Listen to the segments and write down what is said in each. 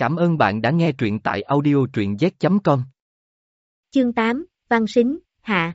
Cảm ơn bạn đã nghe truyện tại audio truyện z.com. Chương 8, Văn Sính, Hạ.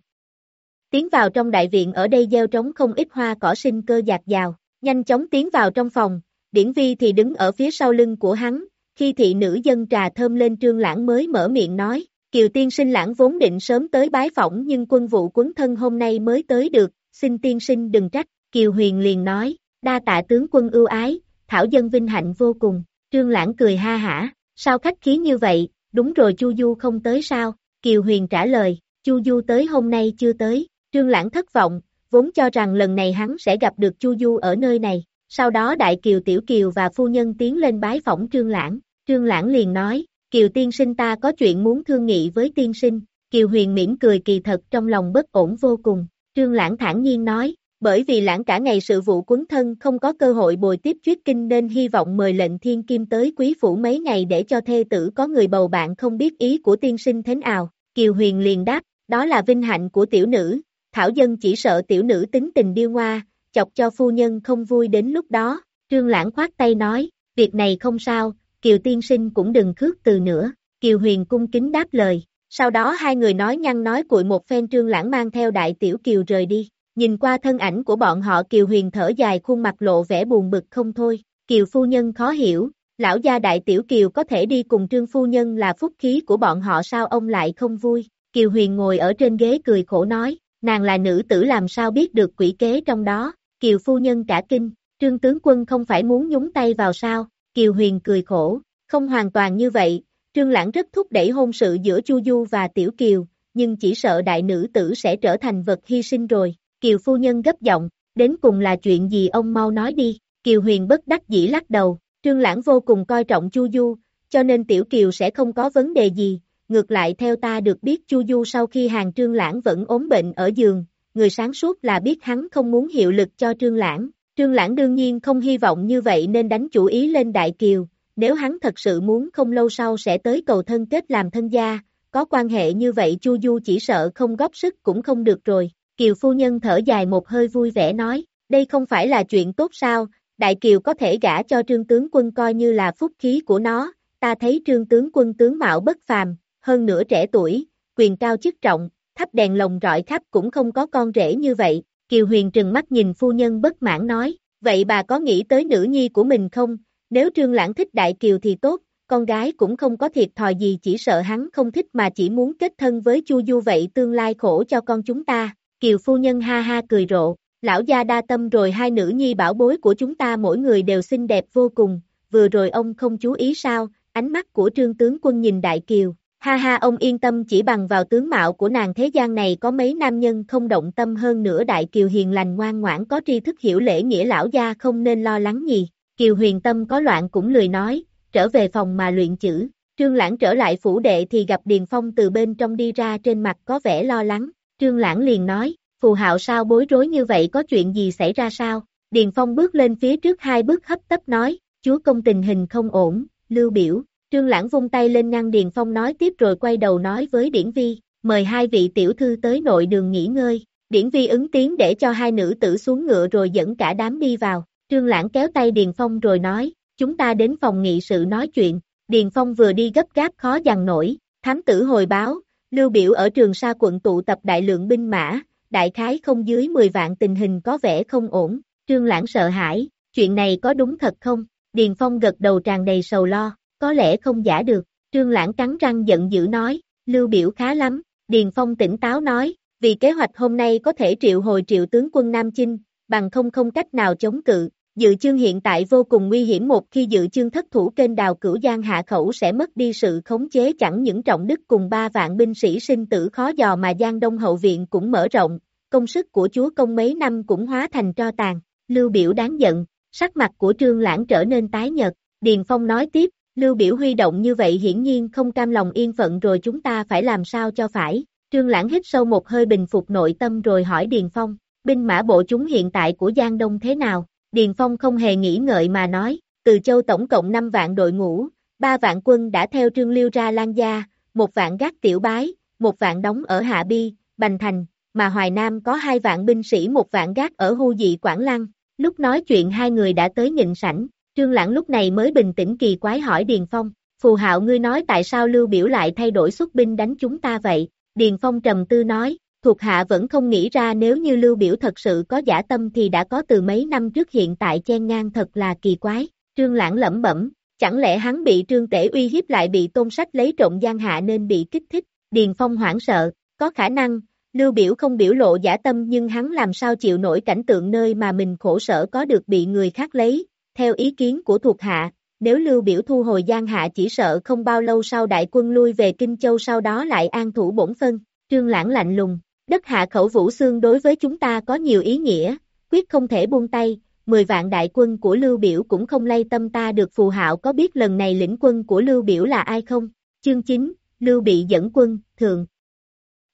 Tiến vào trong đại viện ở đây gieo trống không ít hoa cỏ sinh cơ dạt dào, nhanh chóng tiến vào trong phòng, điển vi thì đứng ở phía sau lưng của hắn, khi thị nữ dân trà thơm lên trương lãng mới mở miệng nói, kiều tiên sinh lãng vốn định sớm tới bái phỏng nhưng quân vụ quấn thân hôm nay mới tới được, xin tiên sinh đừng trách, kiều huyền liền nói, đa tạ tướng quân ưu ái, thảo dân vinh hạnh vô cùng, trương lãng cười ha hả, sao khách khí như vậy, đúng rồi Chu Du không tới sao, kiều huyền trả lời, Chu Du tới hôm nay chưa tới, trương lãng thất vọng, vốn cho rằng lần này hắn sẽ gặp được Chu Du ở nơi này, sau đó Đại Kiều Tiểu Kiều và phu nhân tiến lên bái phỏng Trương Lãng, Trương Lãng liền nói, Kiều tiên sinh ta có chuyện muốn thương nghị với tiên sinh, Kiều huyền mỉm cười kỳ thật trong lòng bất ổn vô cùng, Trương Lãng thản nhiên nói, bởi vì lãng cả ngày sự vụ quấn thân không có cơ hội bồi tiếp chuyết kinh nên hy vọng mời lệnh thiên kim tới quý phủ mấy ngày để cho thê tử có người bầu bạn không biết ý của tiên sinh thế nào, Kiều huyền liền đáp, đó là vinh hạnh của tiểu nữ, thảo dân chỉ sợ tiểu nữ tính tình điêu ngoa, chọc cho phu nhân không vui đến lúc đó, trương lãng khoát tay nói, việc này không sao, Kiều tiên sinh cũng đừng khước từ nữa, Kiều huyền cung kính đáp lời, sau đó hai người nói nhăn nói cuội một phen trương lãng mang theo đại tiểu Kiều rời đi, nhìn qua thân ảnh của bọn họ Kiều huyền thở dài khuôn mặt lộ vẻ buồn bực không thôi, Kiều phu nhân khó hiểu, lão gia đại tiểu Kiều có thể đi cùng trương phu nhân là phúc khí của bọn họ sao ông lại không vui, Kiều huyền ngồi ở trên ghế cười khổ nói, nàng là nữ tử làm sao biết được quỷ kế trong đó, Kiều phu nhân cả kinh, trương tướng quân không phải muốn nhúng tay vào sao, Kiều huyền cười khổ, không hoàn toàn như vậy, trương lãng rất thúc đẩy hôn sự giữa Chu Du và Tiểu Kiều, nhưng chỉ sợ đại nữ tử sẽ trở thành vật hy sinh rồi, Kiều phu nhân gấp giọng, đến cùng là chuyện gì ông mau nói đi, Kiều huyền bất đắc dĩ lắc đầu, trương lãng vô cùng coi trọng Chu Du, cho nên Tiểu Kiều sẽ không có vấn đề gì, ngược lại theo ta được biết Chu Du sau khi hàng trương lãng vẫn ốm bệnh ở giường, người sáng suốt là biết hắn không muốn hiệu lực cho trương lãng. Trương lãng đương nhiên không hy vọng như vậy nên đánh chủ ý lên Đại Kiều, nếu hắn thật sự muốn không lâu sau sẽ tới cầu thân kết làm thân gia, có quan hệ như vậy Chu Du chỉ sợ không góp sức cũng không được rồi. Kiều phu nhân thở dài một hơi vui vẻ nói, đây không phải là chuyện tốt sao, Đại Kiều có thể gả cho trương tướng quân coi như là phúc khí của nó, ta thấy trương tướng quân tướng mạo bất phàm, hơn nữa trẻ tuổi, quyền cao chức trọng, thắp đèn lồng rọi khắp cũng không có con rể như vậy, Kiều Huyền trừng mắt nhìn phu nhân bất mãn nói, vậy bà có nghĩ tới nữ nhi của mình không, nếu Trương Lãng thích Đại Kiều thì tốt, con gái cũng không có thiệt thòi gì chỉ sợ hắn không thích mà chỉ muốn kết thân với Chu Du vậy tương lai khổ cho con chúng ta, Kiều phu nhân ha ha cười rộ, lão gia đa tâm rồi hai nữ nhi bảo bối của chúng ta mỗi người đều xinh đẹp vô cùng, vừa rồi ông không chú ý sao, ánh mắt của trương tướng quân nhìn Đại Kiều, Ha ha ông yên tâm chỉ bằng vào tướng mạo của nàng thế gian này có mấy nam nhân không động tâm hơn nữa đại kiều hiền lành ngoan ngoãn có tri thức hiểu lễ nghĩa lão gia không nên lo lắng gì. Kiều huyền tâm có loạn cũng lười nói, trở về phòng mà luyện chữ. Trương Lãng trở lại phủ đệ thì gặp Điền Phong từ bên trong đi ra trên mặt có vẻ lo lắng. Trương Lãng liền nói, phù hạo sao bối rối như vậy có chuyện gì xảy ra sao? Điền Phong bước lên phía trước hai bước hấp tấp nói, chúa công tình hình không ổn, lưu biểu, Trương Lãng vung tay lên ngăn Điền Phong nói tiếp rồi quay đầu nói với Điển Vi, mời hai vị tiểu thư tới nội đường nghỉ ngơi. Điển Vi ứng tiếng để cho hai nữ tử xuống ngựa rồi dẫn cả đám đi vào. Trương Lãng kéo tay Điền Phong rồi nói, chúng ta đến phòng nghị sự nói chuyện. Điền Phong vừa đi gấp gáp khó dằn nổi, thám tử hồi báo, lưu biểu ở trường sa quận tụ tập đại lượng binh mã, đại khái không dưới 10 vạn tình hình có vẻ không ổn. Trương Lãng sợ hãi, chuyện này có đúng thật không? Điền Phong gật đầu tràn đầy sầu lo, có lẽ không giả được, trương lãng cắn răng giận dữ nói, lưu biểu khá lắm, Điền Phong tỉnh táo nói, vì kế hoạch hôm nay có thể triệu hồi triệu tướng quân Nam Chinh, bằng không không cách nào chống cự, dự chương hiện tại vô cùng nguy hiểm một khi dự chương thất thủ kênh đào cửu giang hạ khẩu sẽ mất đi sự khống chế chẳng những trọng đức cùng ba vạn binh sĩ sinh tử khó dò mà giang đông hậu viện cũng mở rộng, công sức của chúa công mấy năm cũng hóa thành tro tàn, lưu biểu đáng giận, sắc mặt của trương lãng trở nên tái nhợt, Điền Phong nói tiếp, Lưu biểu huy động như vậy hiển nhiên không cam lòng yên phận rồi chúng ta phải làm sao cho phải. Trương Lãng hít sâu một hơi bình phục nội tâm rồi hỏi Điền Phong, binh mã bộ chúng hiện tại của Giang Đông thế nào? Điền Phong không hề nghĩ ngợi mà nói, từ châu tổng cộng 5 vạn đội ngũ, 3 vạn quân đã theo Trương Liêu ra Lan Gia, một vạn gác tiểu bái, một vạn đóng ở Hạ Bi, Bành Thành, mà Hoài Nam có hai vạn binh sĩ một vạn gác ở Hu Dị Quảng Lăng. Lúc nói chuyện hai người đã tới nhịn sảnh, Trương Lãng lúc này mới bình tĩnh kỳ quái hỏi Điền Phong, Phù hạo ngươi nói tại sao Lưu Biểu lại thay đổi xuất binh đánh chúng ta vậy? Điền Phong trầm tư nói, thuộc hạ vẫn không nghĩ ra nếu như Lưu Biểu thật sự có giả tâm thì đã có từ mấy năm trước hiện tại chen ngang thật là kỳ quái. Trương Lãng lẩm bẩm, chẳng lẽ hắn bị Trương Tể uy hiếp lại bị Tôn Sách lấy trộm gian hạ nên bị kích thích. Điền Phong hoảng sợ, có khả năng, Lưu Biểu không biểu lộ giả tâm nhưng hắn làm sao chịu nổi cảnh tượng nơi mà mình khổ sở có được bị người khác lấy, theo ý kiến của thuộc hạ, nếu Lưu Biểu thu hồi gian Hạ chỉ sợ không bao lâu sau đại quân lui về Kinh Châu sau đó lại an thủ bổn phân, trương lãng lạnh lùng, đất hạ khẩu vũ xương đối với chúng ta có nhiều ý nghĩa, quyết không thể buông tay, 10 vạn đại quân của Lưu Biểu cũng không lay tâm ta được phù hạo có biết lần này lĩnh quân của Lưu Biểu là ai không? Chương 9, Lưu Bị dẫn quân, thường.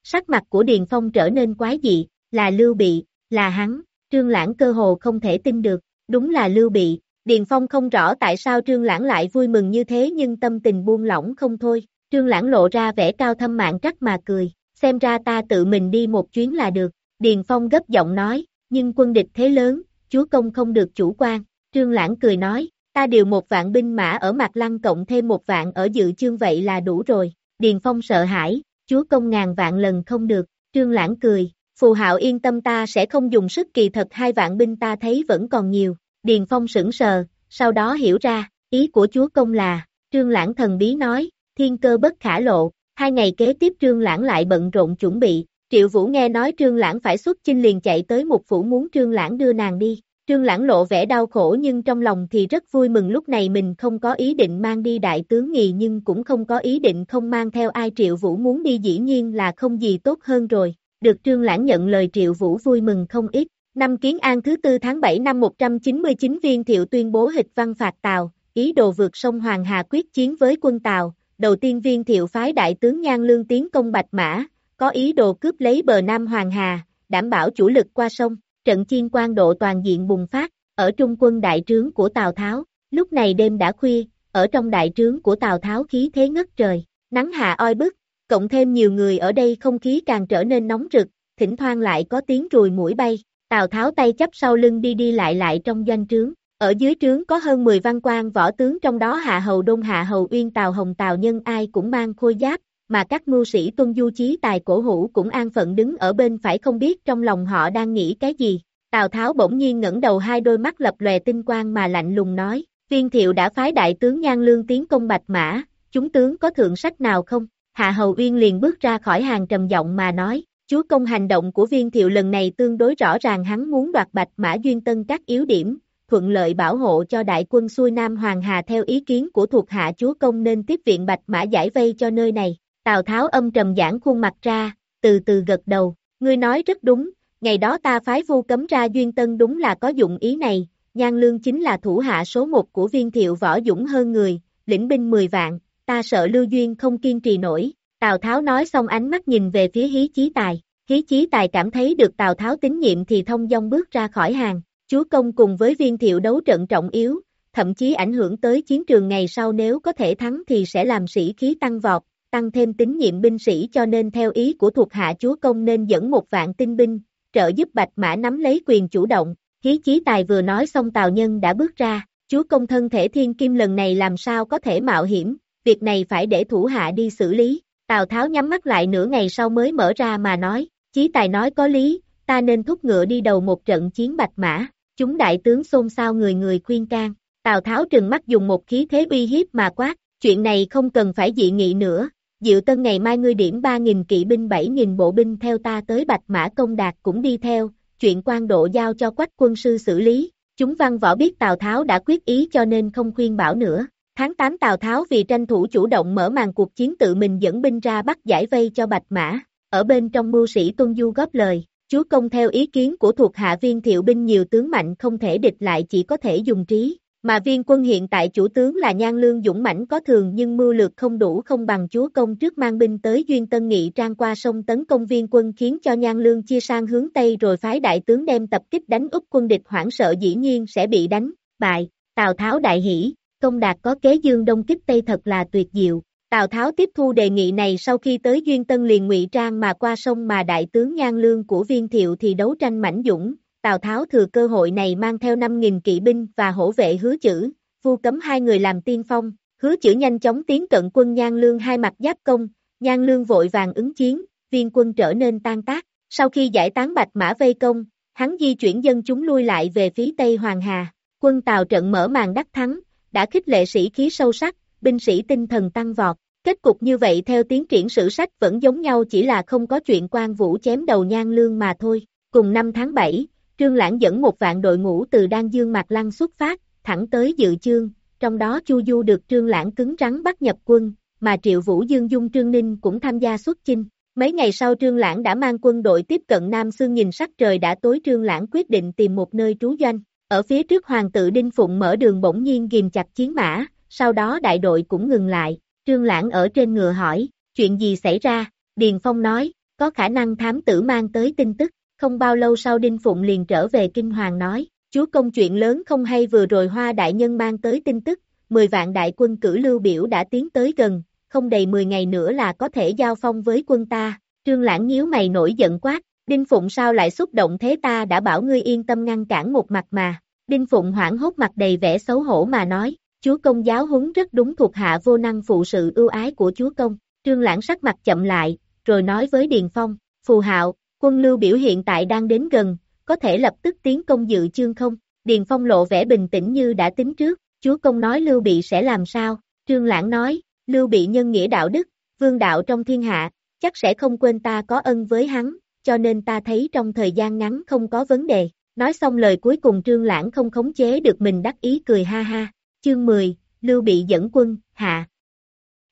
Sắc mặt của Điền Phong trở nên quái dị, là Lưu Bị, là hắn, Trương Lãng cơ hồ không thể tin được, đúng là Lưu Bị, Điền Phong không rõ tại sao Trương Lãng lại vui mừng như thế nhưng tâm tình buông lỏng không thôi, Trương Lãng lộ ra vẻ cao thâm mạng trắc mà cười, xem ra ta tự mình đi một chuyến là được, Điền Phong gấp giọng nói, nhưng quân địch thế lớn, chúa công không được chủ quan, Trương Lãng cười nói, ta điều một vạn binh mã ở Mạc Lăng cộng thêm một vạn ở dự chương vậy là đủ rồi, Điền Phong sợ hãi, chúa công ngàn vạn lần không được, Trương Lãng cười, phù hạo yên tâm ta sẽ không dùng sức kỳ thật hai vạn binh ta thấy vẫn còn nhiều, Điền Phong sững sờ, sau đó hiểu ra, ý của chúa công là, trương lãng thần bí nói, thiên cơ bất khả lộ, hai ngày kế tiếp trương lãng lại bận rộn chuẩn bị, triệu vũ nghe nói trương lãng phải xuất chinh liền chạy tới một phủ muốn trương lãng đưa nàng đi, trương lãng lộ vẻ đau khổ nhưng trong lòng thì rất vui mừng lúc này mình không có ý định mang đi đại tướng nghì nhưng cũng không có ý định không mang theo ai. Triệu vũ muốn đi dĩ nhiên là không gì tốt hơn rồi, được trương lãng nhận lời triệu vũ vui mừng không ít, Năm Kiến An thứ tư tháng 7 năm 199 viên thiệu tuyên bố hịch văn phạt Tàu, ý đồ vượt sông Hoàng Hà quyết chiến với quân Tàu. Đầu tiên viên thiệu phái đại tướng Nhan Lương tiến công Bạch Mã, có ý đồ cướp lấy bờ Nam Hoàng Hà, đảm bảo chủ lực qua sông. Trận chiên quan độ toàn diện bùng phát, ở trung quân đại trướng của Tào Tháo. Lúc này đêm đã khuya, ở trong đại trướng của Tào Tháo khí thế ngất trời, nắng hạ oi bức, cộng thêm nhiều người ở đây không khí càng trở nên nóng rực, thỉnh thoảng lại có tiếng rùi mũi bay, Tào Tháo tay chấp sau lưng đi đi lại lại trong doanh trướng, ở dưới trướng có hơn 10 văn quan võ tướng trong đó Hạ Hầu Đông Hạ Hầu Uyên Tào Hồng Tào Nhân ai cũng mang khôi giáp, mà các mưu sĩ tuân du chí tài cổ hữu cũng an phận đứng ở bên phải không biết trong lòng họ đang nghĩ cái gì. Tào Tháo bỗng nhiên ngẩng đầu hai đôi mắt lập lòe tinh quang mà lạnh lùng nói, viên thiệu đã phái đại tướng Nhan Lương tiến công Bạch Mã, chúng tướng có thượng sách nào không? Hạ Hầu Uyên liền bước ra khỏi hàng trầm giọng mà nói, Chúa công hành động của viên thiệu lần này tương đối rõ ràng hắn muốn đoạt bạch mã duyên tân các yếu điểm, thuận lợi bảo hộ cho đại quân xuôi Nam Hoàng Hà theo ý kiến của thuộc hạ chúa công nên tiếp viện bạch mã giải vây cho nơi này. Tào Tháo âm trầm giãn khuôn mặt ra, từ từ gật đầu, ngươi nói rất đúng, ngày đó ta phái vu cấm ra duyên tân đúng là có dụng ý này, Nhan Lương chính là thủ hạ số một của viên thiệu võ dũng hơn người, lĩnh binh 10 vạn, ta sợ Lưu Duyên không kiên trì nổi, Tào Tháo nói xong ánh mắt nhìn về phía hí chí tài. Hí chí tài cảm thấy được Tào Tháo tín nhiệm thì thông dong bước ra khỏi hàng. Chúa công cùng với viên thiệu đấu trận trọng yếu, thậm chí ảnh hưởng tới chiến trường ngày sau nếu có thể thắng thì sẽ làm sĩ khí tăng vọt, tăng thêm tín nhiệm binh sĩ cho nên theo ý của thuộc hạ chúa công nên dẫn một vạn tinh binh, trợ giúp Bạch Mã nắm lấy quyền chủ động. Hí chí tài vừa nói xong Tào Nhân đã bước ra, chúa công thân thể thiên kim lần này làm sao có thể mạo hiểm, việc này phải để thủ hạ đi xử lý. Tào Tháo nhắm mắt lại nửa ngày sau mới mở ra mà nói, Chí Tài nói có lý, ta nên thúc ngựa đi đầu một trận chiến bạch mã, chúng đại tướng xôn xao người người khuyên can, Tào Tháo trừng mắt dùng một khí thế uy hiếp mà quát, chuyện này không cần phải dị nghị nữa, Diệu Tân ngày mai ngươi điểm 3.000 kỵ binh 7.000 bộ binh theo ta tới Bạch Mã Công Đạt cũng đi theo, chuyện quan độ giao cho quách quân sư xử lý, chúng văn võ biết Tào Tháo đã quyết ý cho nên không khuyên bảo nữa, Tháng 8 Tào Tháo vì tranh thủ chủ động mở màn cuộc chiến tự mình dẫn binh ra bắt giải vây cho Bạch Mã, ở bên trong mưu sĩ Tuân Du góp lời, chúa công theo ý kiến của thuộc hạ viên thiệu binh nhiều tướng mạnh không thể địch lại chỉ có thể dùng trí, mà viên quân hiện tại chủ tướng là Nhan Lương dũng mãnh có thường nhưng mưu lược không đủ không bằng chúa công trước mang binh tới Duyên Tân Nghị trang qua sông tấn công viên quân khiến cho Nhan Lương chia sang hướng Tây rồi phái đại tướng đem tập kích đánh úp quân địch hoảng sợ dĩ nhiên sẽ bị đánh, bại, Tào Tháo đại hỷ, công đạt có kế dương đông kích Tây thật là tuyệt diệu. Tào Tháo tiếp thu đề nghị này sau khi tới Duyên Tân liền ngụy trang mà qua sông mà đại tướng Nhan Lương của Viên Thiệu thì đấu tranh mãnh dũng, Tào Tháo thừa cơ hội này mang theo 5.000 kỵ binh và hổ vệ hứa chữ, vu cấm hai người làm tiên phong, hứa chữ nhanh chóng tiến cận quân Nhan Lương hai mặt giáp công, Nhan Lương vội vàng ứng chiến, viên quân trở nên tan tác, sau khi giải tán bạch mã vây công, hắn di chuyển dân chúng lui lại về phía tây Hoàng Hà, quân Tào trận mở màn đắc thắng, đã khích lệ sĩ khí sâu sắc, binh sĩ tinh thần tăng vọt, kết cục như vậy theo tiến triển sử sách vẫn giống nhau chỉ là không có chuyện quan vũ chém đầu Nhan Lương mà thôi, cùng năm tháng 7, Trương Lãng dẫn một vạn đội ngũ từ Đan Dương Mạc Lăng xuất phát, thẳng tới dự chương, trong đó Chu Du được Trương Lãng cứng rắn bắt nhập quân, mà Triệu Vũ Dương Dung Trương Ninh cũng tham gia xuất chinh. Mấy ngày sau Trương Lãng đã mang quân đội tiếp cận Nam Sương nhìn sắc trời đã tối Trương Lãng quyết định tìm một nơi trú doanh. Ở phía trước hoàng tự Đinh Phụng mở đường bỗng nhiên ghim chặt chiến mã, sau đó đại đội cũng ngừng lại. Trương Lãng ở trên ngựa hỏi, chuyện gì xảy ra? Điền Phong nói, có khả năng thám tử mang tới tin tức. Không bao lâu sau Đinh Phụng liền trở về Kinh Hoàng nói, chúa công chuyện lớn không hay vừa rồi Hoa Đại Nhân mang tới tin tức, 10 vạn đại quân cử lưu biểu đã tiến tới gần, không đầy 10 ngày nữa là có thể giao phong với quân ta. Trương Lãng nhíu mày nổi giận quát, Đinh Phụng sao lại xúc động thế ta đã bảo ngươi yên tâm ngăn cản một mặt mà. Đinh Phụng hoảng hốt mặt đầy vẻ xấu hổ mà nói, chúa công giáo huấn rất đúng thuộc hạ vô năng phụ sự ưu ái của chúa công. Trương Lãng sắc mặt chậm lại, rồi nói với Điền Phong, phù hạo, quân lưu biểu hiện tại đang đến gần, có thể lập tức tiến công dự chương không? Điền Phong lộ vẻ bình tĩnh như đã tính trước, chúa công nói Lưu Bị sẽ làm sao? Trương Lãng nói, Lưu Bị nhân nghĩa đạo đức, vương đạo trong thiên hạ, chắc sẽ không quên ta có ân với hắn, cho nên ta thấy trong thời gian ngắn không có vấn đề. Nói xong lời cuối cùng Trương Lãng không khống chế được mình đắc ý cười ha ha. Chương 10, Lưu Bị dẫn quân, hạ.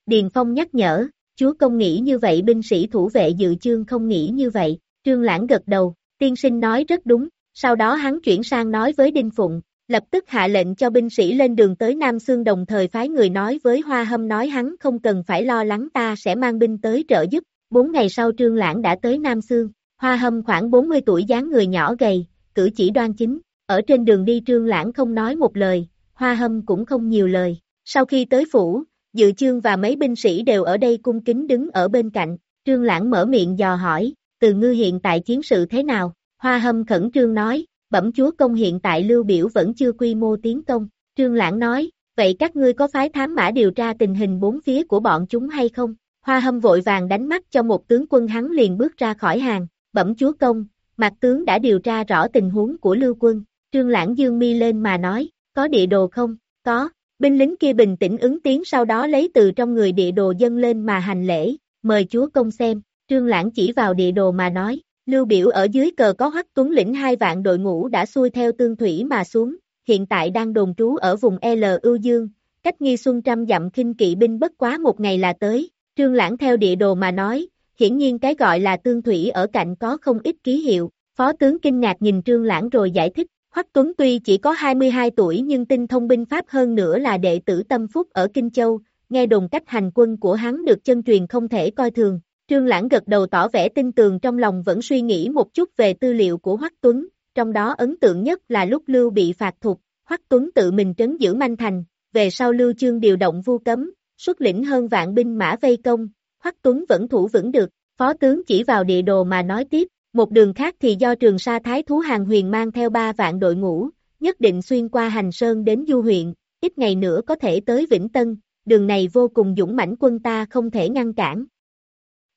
Điền Phong nhắc nhở, chúa công nghĩ như vậy binh sĩ thủ vệ dự chương không nghĩ như vậy, Trương Lãng gật đầu, tiên sinh nói rất đúng, sau đó hắn chuyển sang nói với Đinh Phụng, lập tức hạ lệnh cho binh sĩ lên đường tới Nam Sương đồng thời phái người nói với Hoa Hâm nói hắn không cần phải lo lắng ta sẽ mang binh tới trợ giúp. Bốn ngày sau Trương Lãng đã tới Nam Sương, Hoa Hâm khoảng 40 tuổi dáng người nhỏ gầy, cử chỉ đoan chính, ở trên đường đi Trương Lãng không nói một lời, Hoa Hâm cũng không nhiều lời. Sau khi tới phủ, Dự Chương và mấy binh sĩ đều ở đây cung kính đứng ở bên cạnh, Trương Lãng mở miệng dò hỏi, từ ngư hiện tại chiến sự thế nào? Hoa Hâm khẩn trương nói, bẩm chúa công hiện tại lưu biểu vẫn chưa quy mô tiến công. Trương Lãng nói, vậy các ngươi có phái thám mã điều tra tình hình bốn phía của bọn chúng hay không? Hoa Hâm vội vàng đánh mắt cho một tướng quân hắn liền bước ra khỏi hàng, bẩm chúa công, mặt tướng đã điều tra rõ tình huống của lưu quân. Trương Lãng dương mi lên mà nói, có địa đồ không? Có. Binh lính kia bình tĩnh ứng tiếng sau đó lấy từ trong người địa đồ dâng lên mà hành lễ, mời chúa công xem. Trương Lãng chỉ vào địa đồ mà nói, Lưu biểu ở dưới cờ có hắc Tuấn lĩnh hai vạn đội ngũ đã xuôi theo tương thủy mà xuống, hiện tại đang đồn trú ở vùng L Ưu Dương, cách nghi xuân trăm dặm khinh kỵ binh bất quá một ngày là tới, Trương Lãng theo địa đồ mà nói, hiển nhiên cái gọi là tương thủy ở cạnh có không ít ký hiệu, phó tướng kinh ngạc nhìn Trương Lãng rồi giải thích, Hoắc Tuấn tuy chỉ có 22 tuổi nhưng tinh thông binh pháp hơn nữa là đệ tử tâm phúc ở Kinh Châu, nghe đồn cách hành quân của hắn được chân truyền không thể coi thường, Trương Lãng gật đầu tỏ vẻ tin tường trong lòng vẫn suy nghĩ một chút về tư liệu của Hoắc Tuấn, trong đó ấn tượng nhất là lúc Lưu bị phạt thục, Hoắc Tuấn tự mình trấn giữ Manh Thành, về sau Lưu Chương điều động vu cấm, xuất lĩnh hơn vạn binh mã vây công, Hoắc Tuấn vẫn thủ vững được, phó tướng chỉ vào địa đồ mà nói tiếp, một đường khác thì do trường sa thái thú hàng huyền mang theo ba vạn đội ngũ, nhất định xuyên qua hành sơn đến du huyện, ít ngày nữa có thể tới Vĩnh Tân, đường này vô cùng dũng mãnh quân ta không thể ngăn cản,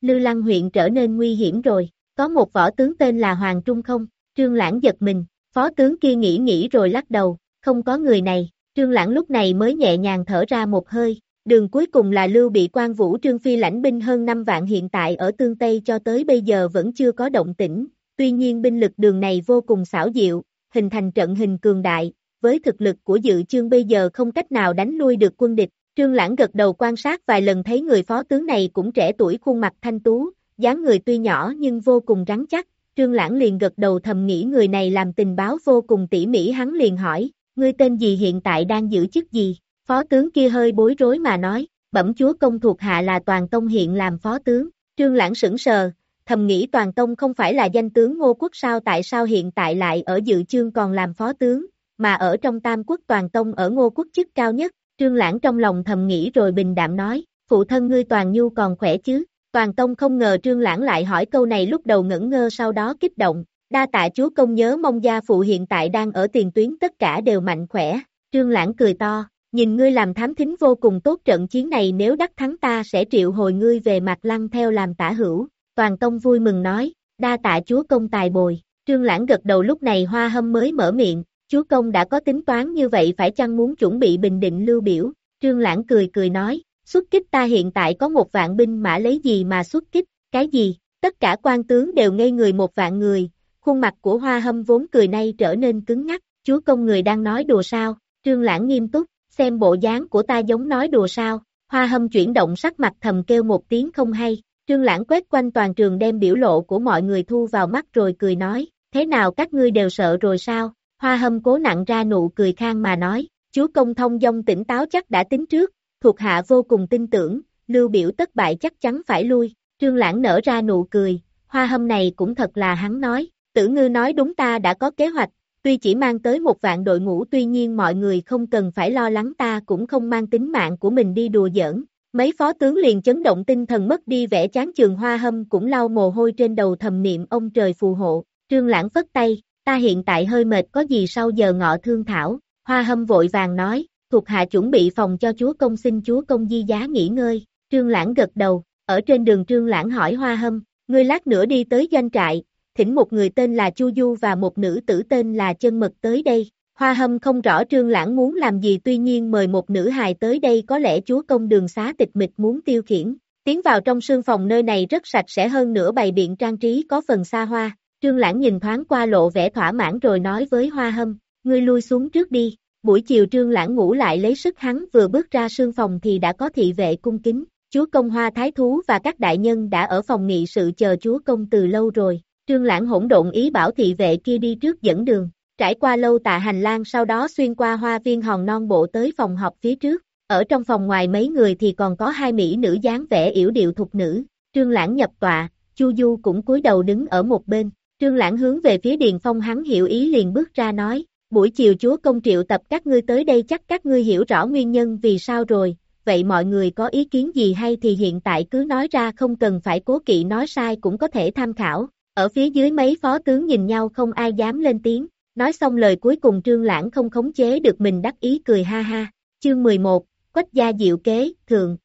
Lư Lăng huyện trở nên nguy hiểm rồi, có một võ tướng tên là Hoàng Trung không? Trương Lãng giật mình, phó tướng kia nghĩ nghĩ rồi lắc đầu, không có người này, Trương Lãng lúc này mới nhẹ nhàng thở ra một hơi, đường cuối cùng là Lưu bị quan vũ Trương Phi lãnh binh hơn 5 vạn hiện tại ở Tương Tây cho tới bây giờ vẫn chưa có động tĩnh, tuy nhiên binh lực đường này vô cùng xảo diệu, hình thành trận hình cường đại, với thực lực của dự chương bây giờ không cách nào đánh lui được quân địch, Trương Lãng gật đầu quan sát vài lần thấy người phó tướng này cũng trẻ tuổi khuôn mặt thanh tú, dáng người tuy nhỏ nhưng vô cùng rắn chắc, Trương Lãng liền gật đầu thầm nghĩ người này làm tình báo vô cùng tỉ mỉ hắn liền hỏi, ngươi tên gì hiện tại đang giữ chức gì, phó tướng kia hơi bối rối mà nói, bẩm chúa công thuộc hạ là Toàn Tông hiện làm phó tướng, Trương Lãng sững sờ, thầm nghĩ Toàn Tông không phải là danh tướng ngô quốc sao tại sao hiện tại lại ở dự chương còn làm phó tướng, mà ở trong Tam Quốc Toàn Tông ở ngô quốc chức cao nhất, Trương Lãng trong lòng thầm nghĩ rồi bình đạm nói, phụ thân ngươi Toàn Nhu còn khỏe chứ, Toàn Tông không ngờ Trương Lãng lại hỏi câu này lúc đầu ngẩn ngơ sau đó kích động, đa tạ chúa công nhớ mong gia phụ hiện tại đang ở tiền tuyến tất cả đều mạnh khỏe, Trương Lãng cười to, nhìn ngươi làm thám thính vô cùng tốt trận chiến này nếu đắc thắng ta sẽ triệu hồi ngươi về mặt lăng theo làm tả hữu, toàn tông vui mừng nói, đa tạ chúa công tài bồi, trương lãng gật đầu lúc này hoa hâm mới mở miệng, chúa công đã có tính toán như vậy phải chăng muốn chuẩn bị bình định lưu biểu, trương lãng cười cười nói, xuất kích ta hiện tại có một vạn binh mã lấy gì mà xuất kích, cái gì, tất cả quan tướng đều ngây người một vạn người, khuôn mặt của hoa hâm vốn cười nay trở nên cứng ngắc, chúa công người đang nói đùa sao, trương lãng nghiêm túc, xem bộ dáng của ta giống nói đùa sao, hoa hâm chuyển động sắc mặt thầm kêu một tiếng không hay, trương lãng quét quanh toàn trường đem biểu lộ của mọi người thu vào mắt rồi cười nói, thế nào các ngươi đều sợ rồi sao, hoa hâm cố nặng ra nụ cười khang mà nói, chúa công thông dong tỉnh táo chắc đã tính trước, thuộc hạ vô cùng tin tưởng, lưu biểu tất bại chắc chắn phải lui, trương lãng nở ra nụ cười, hoa hâm này cũng thật là hắn nói, tử ngư nói đúng ta đã có kế hoạch, tuy chỉ mang tới một vạn đội ngũ tuy nhiên mọi người không cần phải lo lắng ta cũng không mang tính mạng của mình đi đùa giỡn. Mấy phó tướng liền chấn động tinh thần mất đi vẻ chán trường hoa hâm cũng lau mồ hôi trên đầu thầm niệm ông trời phù hộ, trương lãng phất tay, ta hiện tại hơi mệt có gì sau giờ ngọ thương thảo, hoa hâm vội vàng nói, thuộc hạ chuẩn bị phòng cho chúa công xin chúa công di giá nghỉ ngơi, trương lãng gật đầu, ở trên đường trương lãng hỏi hoa hâm, ngươi lát nữa đi tới doanh trại, thỉnh một người tên là Chu Du và một nữ tử tên là Chân Mật tới đây. Hoa hâm không rõ trương lãng muốn làm gì tuy nhiên mời một nữ hài tới đây có lẽ chúa công đường xá tịch mịch muốn tiêu khiển. Tiến vào trong sương phòng nơi này rất sạch sẽ hơn nữa bày biện trang trí có phần xa hoa. Trương lãng nhìn thoáng qua lộ vẻ thỏa mãn rồi nói với hoa hâm, ngươi lui xuống trước đi. Buổi chiều trương lãng ngủ lại lấy sức hắn vừa bước ra sương phòng thì đã có thị vệ cung kính. Chúa công hoa thái thú và các đại nhân đã ở phòng nghị sự chờ chúa công từ lâu rồi. Trương Lãng hỗn độn ý bảo thị vệ kia đi trước dẫn đường, trải qua lâu tạ hành lang sau đó xuyên qua hoa viên hòn non bộ tới phòng họp phía trước, ở trong phòng ngoài mấy người thì còn có hai mỹ nữ dáng vẻ yểu điệu thục nữ, Trương Lãng nhập tọa, Chu Du cũng cúi đầu đứng ở một bên, Trương Lãng hướng về phía Điền Phong hắn hiểu ý liền bước ra nói, buổi chiều chúa công triệu tập các ngươi tới đây chắc các ngươi hiểu rõ nguyên nhân vì sao rồi, vậy mọi người có ý kiến gì hay thì hiện tại cứ nói ra không cần phải cố kỵ nói sai cũng có thể tham khảo, ở phía dưới mấy phó tướng nhìn nhau không ai dám lên tiếng, nói xong lời cuối cùng trương lãng không khống chế được mình đắc ý cười ha ha. Chương 11, Quách gia diệu kế, thường.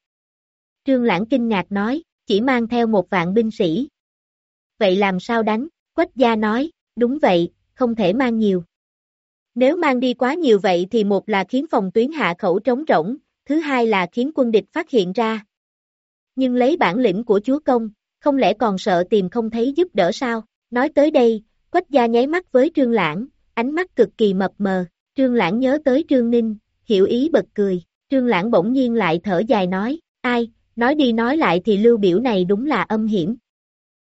Trương lãng kinh ngạc nói, chỉ mang theo một vạn binh sĩ. Vậy làm sao đánh? Quách gia nói, đúng vậy, không thể mang nhiều. Nếu mang đi quá nhiều vậy thì một là khiến phòng tuyến hạ khẩu trống rỗng, thứ hai là khiến quân địch phát hiện ra. Nhưng lấy bản lĩnh của chúa công, không lẽ còn sợ tìm không thấy giúp đỡ sao? Nói tới đây, Quách gia nháy mắt với Trương Lãng, ánh mắt cực kỳ mập mờ, Trương Lãng nhớ tới Trương Ninh, hiểu ý bật cười, Trương Lãng bỗng nhiên lại thở dài nói, ai, nói đi nói lại thì lưu biểu này đúng là âm hiểm.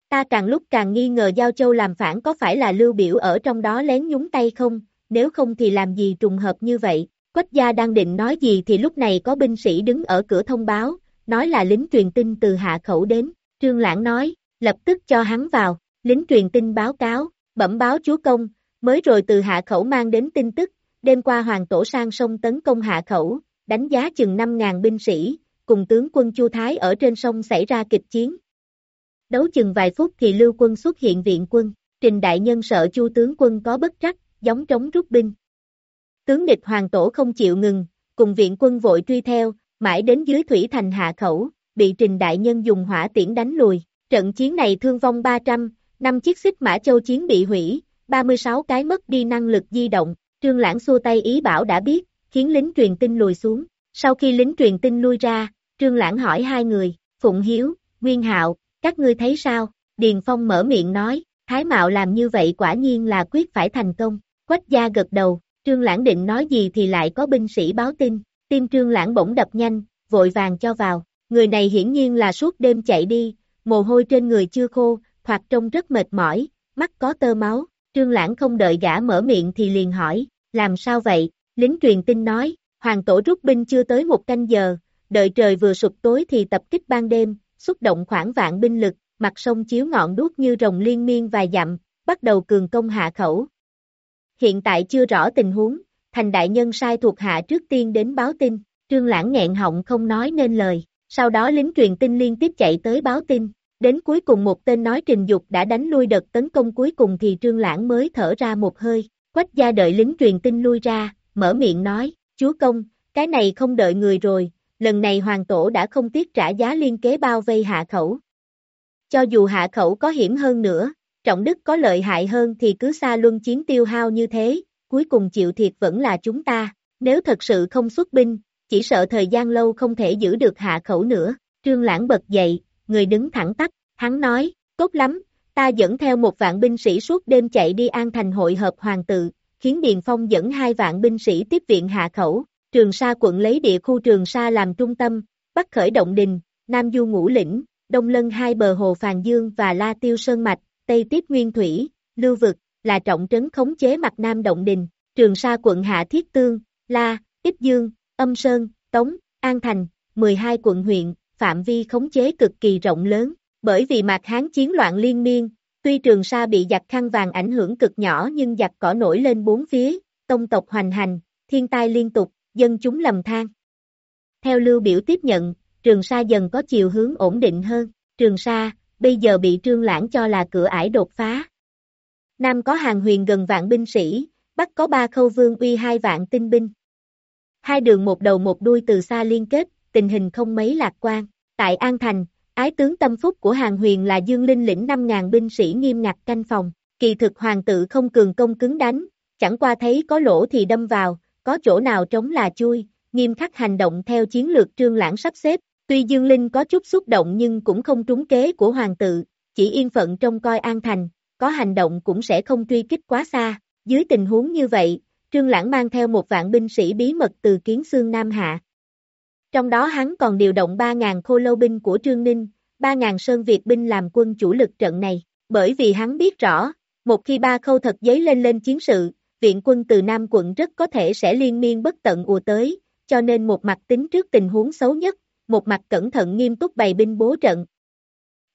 Ta càng lúc càng nghi ngờ Giao Châu làm phản có phải là lưu biểu ở trong đó lén nhúng tay không, nếu không thì làm gì trùng hợp như vậy. Quách gia đang định nói gì thì lúc này có binh sĩ đứng ở cửa thông báo, nói là lính truyền tin từ hạ khẩu đến, Trương Lãng nói, lập tức cho hắn vào, lính truyền tin báo cáo, bẩm báo chúa công, mới rồi từ hạ khẩu mang đến tin tức, đêm qua hoàng tổ sang sông tấn công hạ khẩu, đánh giá chừng 5.000 binh sĩ, cùng tướng quân Chu Thái ở trên sông xảy ra kịch chiến. Đấu chừng vài phút thì lưu quân xuất hiện viện quân, trình đại nhân sợ Chu tướng quân có bất trắc, giống trống rút binh. Tướng địch hoàng tổ không chịu ngừng, cùng viện quân vội truy theo, mãi đến dưới thủy thành hạ khẩu, bị Trình Đại Nhân dùng hỏa tiễn đánh lùi. Trận chiến này thương vong 300, 5 chiếc xích mã châu chiến bị hủy, 36 cái mất đi năng lực di động, Trương Lãng xua tay ý bảo đã biết, khiến lính truyền tin lùi xuống. Sau khi lính truyền tin lui ra, Trương Lãng hỏi hai người, Phụng Hiếu, Nguyên Hạo, các ngươi thấy sao? Điền Phong mở miệng nói, Thái Mạo làm như vậy quả nhiên là quyết phải thành công. Quách gia gật đầu, Trương Lãng định nói gì thì lại có binh sĩ báo tin, tim Trương Lãng bỗng đập nhanh, vội vàng cho vào. Người này hiển nhiên là suốt đêm chạy đi, mồ hôi trên người chưa khô, thoạt trông rất mệt mỏi, mắt có tơ máu. Trương Lãng không đợi gã mở miệng thì liền hỏi, làm sao vậy? Lính truyền tin nói, hoàng tổ rút binh chưa tới một canh giờ, đợi trời vừa sụp tối thì tập kích ban đêm, xúc động khoảng vạn binh lực, mặt sông chiếu ngọn đuốc như rồng liên miên vài dặm, bắt đầu cường công hạ khẩu. Hiện tại chưa rõ tình huống, thành đại nhân sai thuộc hạ trước tiên đến báo tin, trương lãng nghẹn họng không nói nên lời. Sau đó lính truyền tin liên tiếp chạy tới báo tin, đến cuối cùng một tên nói trình dục đã đánh lui đợt tấn công cuối cùng thì trương lãng mới thở ra một hơi, quách gia đợi lính truyền tin lui ra, mở miệng nói, chúa công, Cái này không đợi người rồi, lần này hoàng tổ đã không tiếc trả giá liên kế bao vây hạ khẩu. Cho dù hạ khẩu có hiểm hơn nữa, trọng đức có lợi hại hơn thì cứ xa luân chiến tiêu hao như thế, cuối cùng chịu thiệt vẫn là chúng ta, nếu thật sự không xuất binh, chỉ sợ thời gian lâu không thể giữ được hạ khẩu nữa, trương lãng bật dậy, người đứng thẳng tắp, hắn nói, tốt lắm, ta dẫn theo một vạn binh sĩ suốt đêm chạy đi an thành hội hợp hoàng tự, khiến Điền Phong dẫn hai vạn binh sĩ tiếp viện hạ khẩu, Trường Sa quận lấy địa khu Trường Sa làm trung tâm, Bắc khởi động đình, Nam du ngũ lĩnh, Đông lân hai bờ hồ Phàn Dương và La Tiêu Sơn Mạch, Tây tiếp Nguyên Thủy, Lưu Vực, là trọng trấn khống chế mặt Nam Động Đình, Trường Sa quận Hạ Thiết Tương, La, Ích Dương, Âm Sơn, Tống, An Thành, 12 quận huyện, phạm vi khống chế cực kỳ rộng lớn, bởi vì mạc Hán chiến loạn liên miên, tuy Trường Sa bị giặc khăn vàng ảnh hưởng cực nhỏ nhưng giặc cỏ nổi lên bốn phía, tông tộc hoành hành, thiên tai liên tục, dân chúng lầm than. Theo lưu biểu tiếp nhận, Trường Sa dần có chiều hướng ổn định hơn, Trường Sa, bây giờ bị Trương Lãng cho là cửa ải đột phá. Nam có hàng huyền gần vạn binh sĩ, Bắc có ba khâu vương uy hai vạn tinh binh. Hai đường một đầu một đuôi từ xa liên kết, tình hình không mấy lạc quan. Tại An Thành, ái tướng tâm phúc của hàng huyền là Dương Linh lĩnh 5.000 binh sĩ nghiêm ngặt canh phòng. Kỳ thực hoàng tự không cường công cứng đánh, chẳng qua thấy có lỗ thì đâm vào, có chỗ nào trống là chui, nghiêm khắc hành động theo chiến lược trương lãng sắp xếp. Tuy Dương Linh có chút xúc động nhưng cũng không trúng kế của hoàng tự, chỉ yên phận trông coi An Thành, có hành động cũng sẽ không truy kích quá xa. Dưới tình huống như vậy, Trương Lãng mang theo một vạn binh sĩ bí mật từ Kiến Xương Nam Hạ. Trong đó hắn còn điều động 3.000 khô lâu binh của Trương Ninh, 3.000 Sơn Việt binh làm quân chủ lực trận này, bởi vì hắn biết rõ, một khi ba khâu thật giấy lên lên chiến sự, viện quân từ Nam quận rất có thể sẽ liên miên bất tận ùa tới, cho nên một mặt tính trước tình huống xấu nhất, một mặt cẩn thận nghiêm túc bày binh bố trận.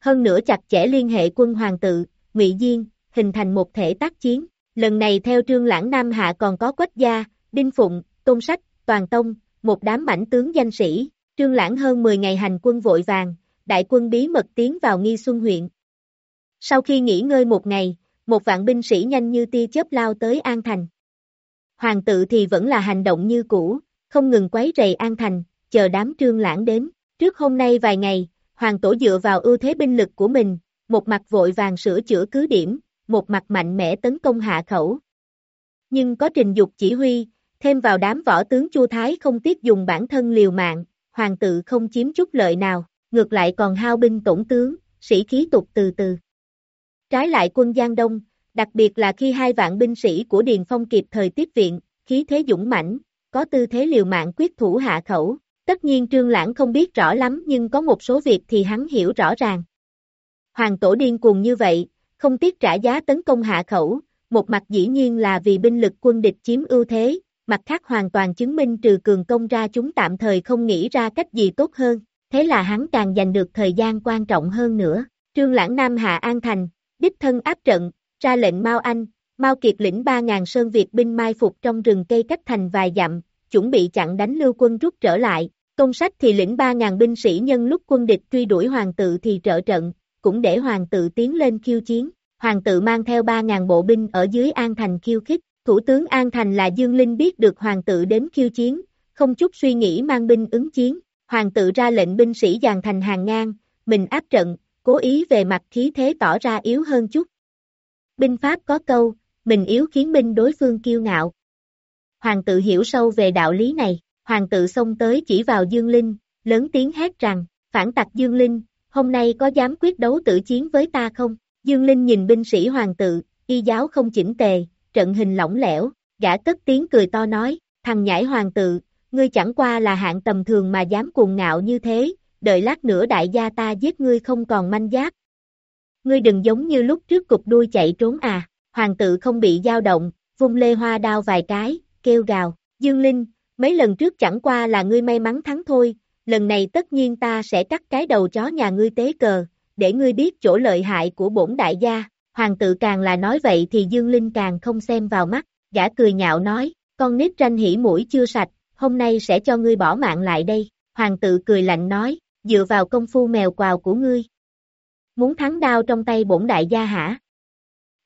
Hơn nữa chặt chẽ liên hệ quân hoàng tự, ngụy Diên, hình thành một thể tác chiến. Lần này theo trương lãng Nam Hạ còn có Quách Gia, Đinh Phụng, Tôn Sách, Toàn Tông, một đám mảnh tướng danh sĩ, trương lãng hơn 10 ngày hành quân vội vàng, đại quân bí mật tiến vào nghi xuân huyện. Sau khi nghỉ ngơi một ngày, một vạn binh sĩ nhanh như tia chớp lao tới An Thành. Hoàng tự thì vẫn là hành động như cũ, không ngừng quấy rầy An Thành, chờ đám trương lãng đến. Trước hôm nay vài ngày, Hoàng tổ dựa vào ưu thế binh lực của mình, một mặt vội vàng sửa chữa cứ điểm, một mặt mạnh mẽ tấn công hạ khẩu. Nhưng có trình dục chỉ huy, thêm vào đám võ tướng Chu Thái không tiếc dùng bản thân liều mạng, hoàng tự không chiếm chút lợi nào, ngược lại còn hao binh tổn tướng, sĩ khí tục từ từ. Trái lại quân Giang Đông, đặc biệt là khi hai vạn binh sĩ của Điền Phong kịp thời tiếp viện, khí thế dũng mãnh, có tư thế liều mạng quyết thủ hạ khẩu. Tất nhiên Trương Lãng không biết rõ lắm nhưng có một số việc thì hắn hiểu rõ ràng. Hoàng tổ điên cuồng như vậy, không tiếc trả giá tấn công hạ khẩu, một mặt dĩ nhiên là vì binh lực quân địch chiếm ưu thế, mặt khác hoàn toàn chứng minh trừ cường công ra chúng tạm thời không nghĩ ra cách gì tốt hơn, thế là hắn càng giành được thời gian quan trọng hơn nữa. Trương Lãng Nam Hạ An Thành, đích thân áp trận, ra lệnh Mao Anh, Mao Kiệt lĩnh 3.000 sơn Việt binh mai phục trong rừng cây cách thành vài dặm, chuẩn bị chặn đánh lưu quân rút trở lại. Công sách thì lĩnh 3.000 binh sĩ nhân lúc quân địch truy đuổi hoàng tự thì trợ trận, cũng để hoàng tự tiến lên khiêu chiến. Hoàng tự mang theo 3.000 bộ binh ở dưới An Thành khiêu khích. Thủ tướng An Thành là Dương Linh biết được hoàng tự đến khiêu chiến, không chút suy nghĩ mang binh ứng chiến. Hoàng tự ra lệnh binh sĩ dàn thành hàng ngang, mình áp trận, cố ý về mặt khí thế tỏ ra yếu hơn chút. Binh Pháp có câu, mình yếu khiến binh đối phương kiêu ngạo. Hoàng tự hiểu sâu về đạo lý này, hoàng tự xông tới chỉ vào Dương Linh, lớn tiếng hét rằng, phản tặc Dương Linh, hôm nay có dám quyết đấu tử chiến với ta không? Dương Linh nhìn binh sĩ hoàng tự, y giáo không chỉnh tề, trận hình lỏng lẻo, gã cất tiếng cười to nói, thằng nhãi hoàng tự, ngươi chẳng qua là hạng tầm thường mà dám cuồng ngạo như thế, đợi lát nữa đại gia ta giết ngươi không còn manh giáp. Ngươi đừng giống như lúc trước cục đuôi chạy trốn à, hoàng tự không bị dao động, vung lê hoa đao vài cái, kêu gào, Dương Linh, mấy lần trước chẳng qua là ngươi may mắn thắng thôi, lần này tất nhiên ta sẽ cắt cái đầu chó nhà ngươi tế cờ, để ngươi biết chỗ lợi hại của bổn đại gia, hoàng tự càng là nói vậy thì Dương Linh càng không xem vào mắt, gã cười nhạo nói, con nít tranh hỉ mũi chưa sạch, hôm nay sẽ cho ngươi bỏ mạng lại đây, hoàng tự cười lạnh nói, dựa vào công phu mèo quào của ngươi. Muốn thắng đao trong tay bổn đại gia hả?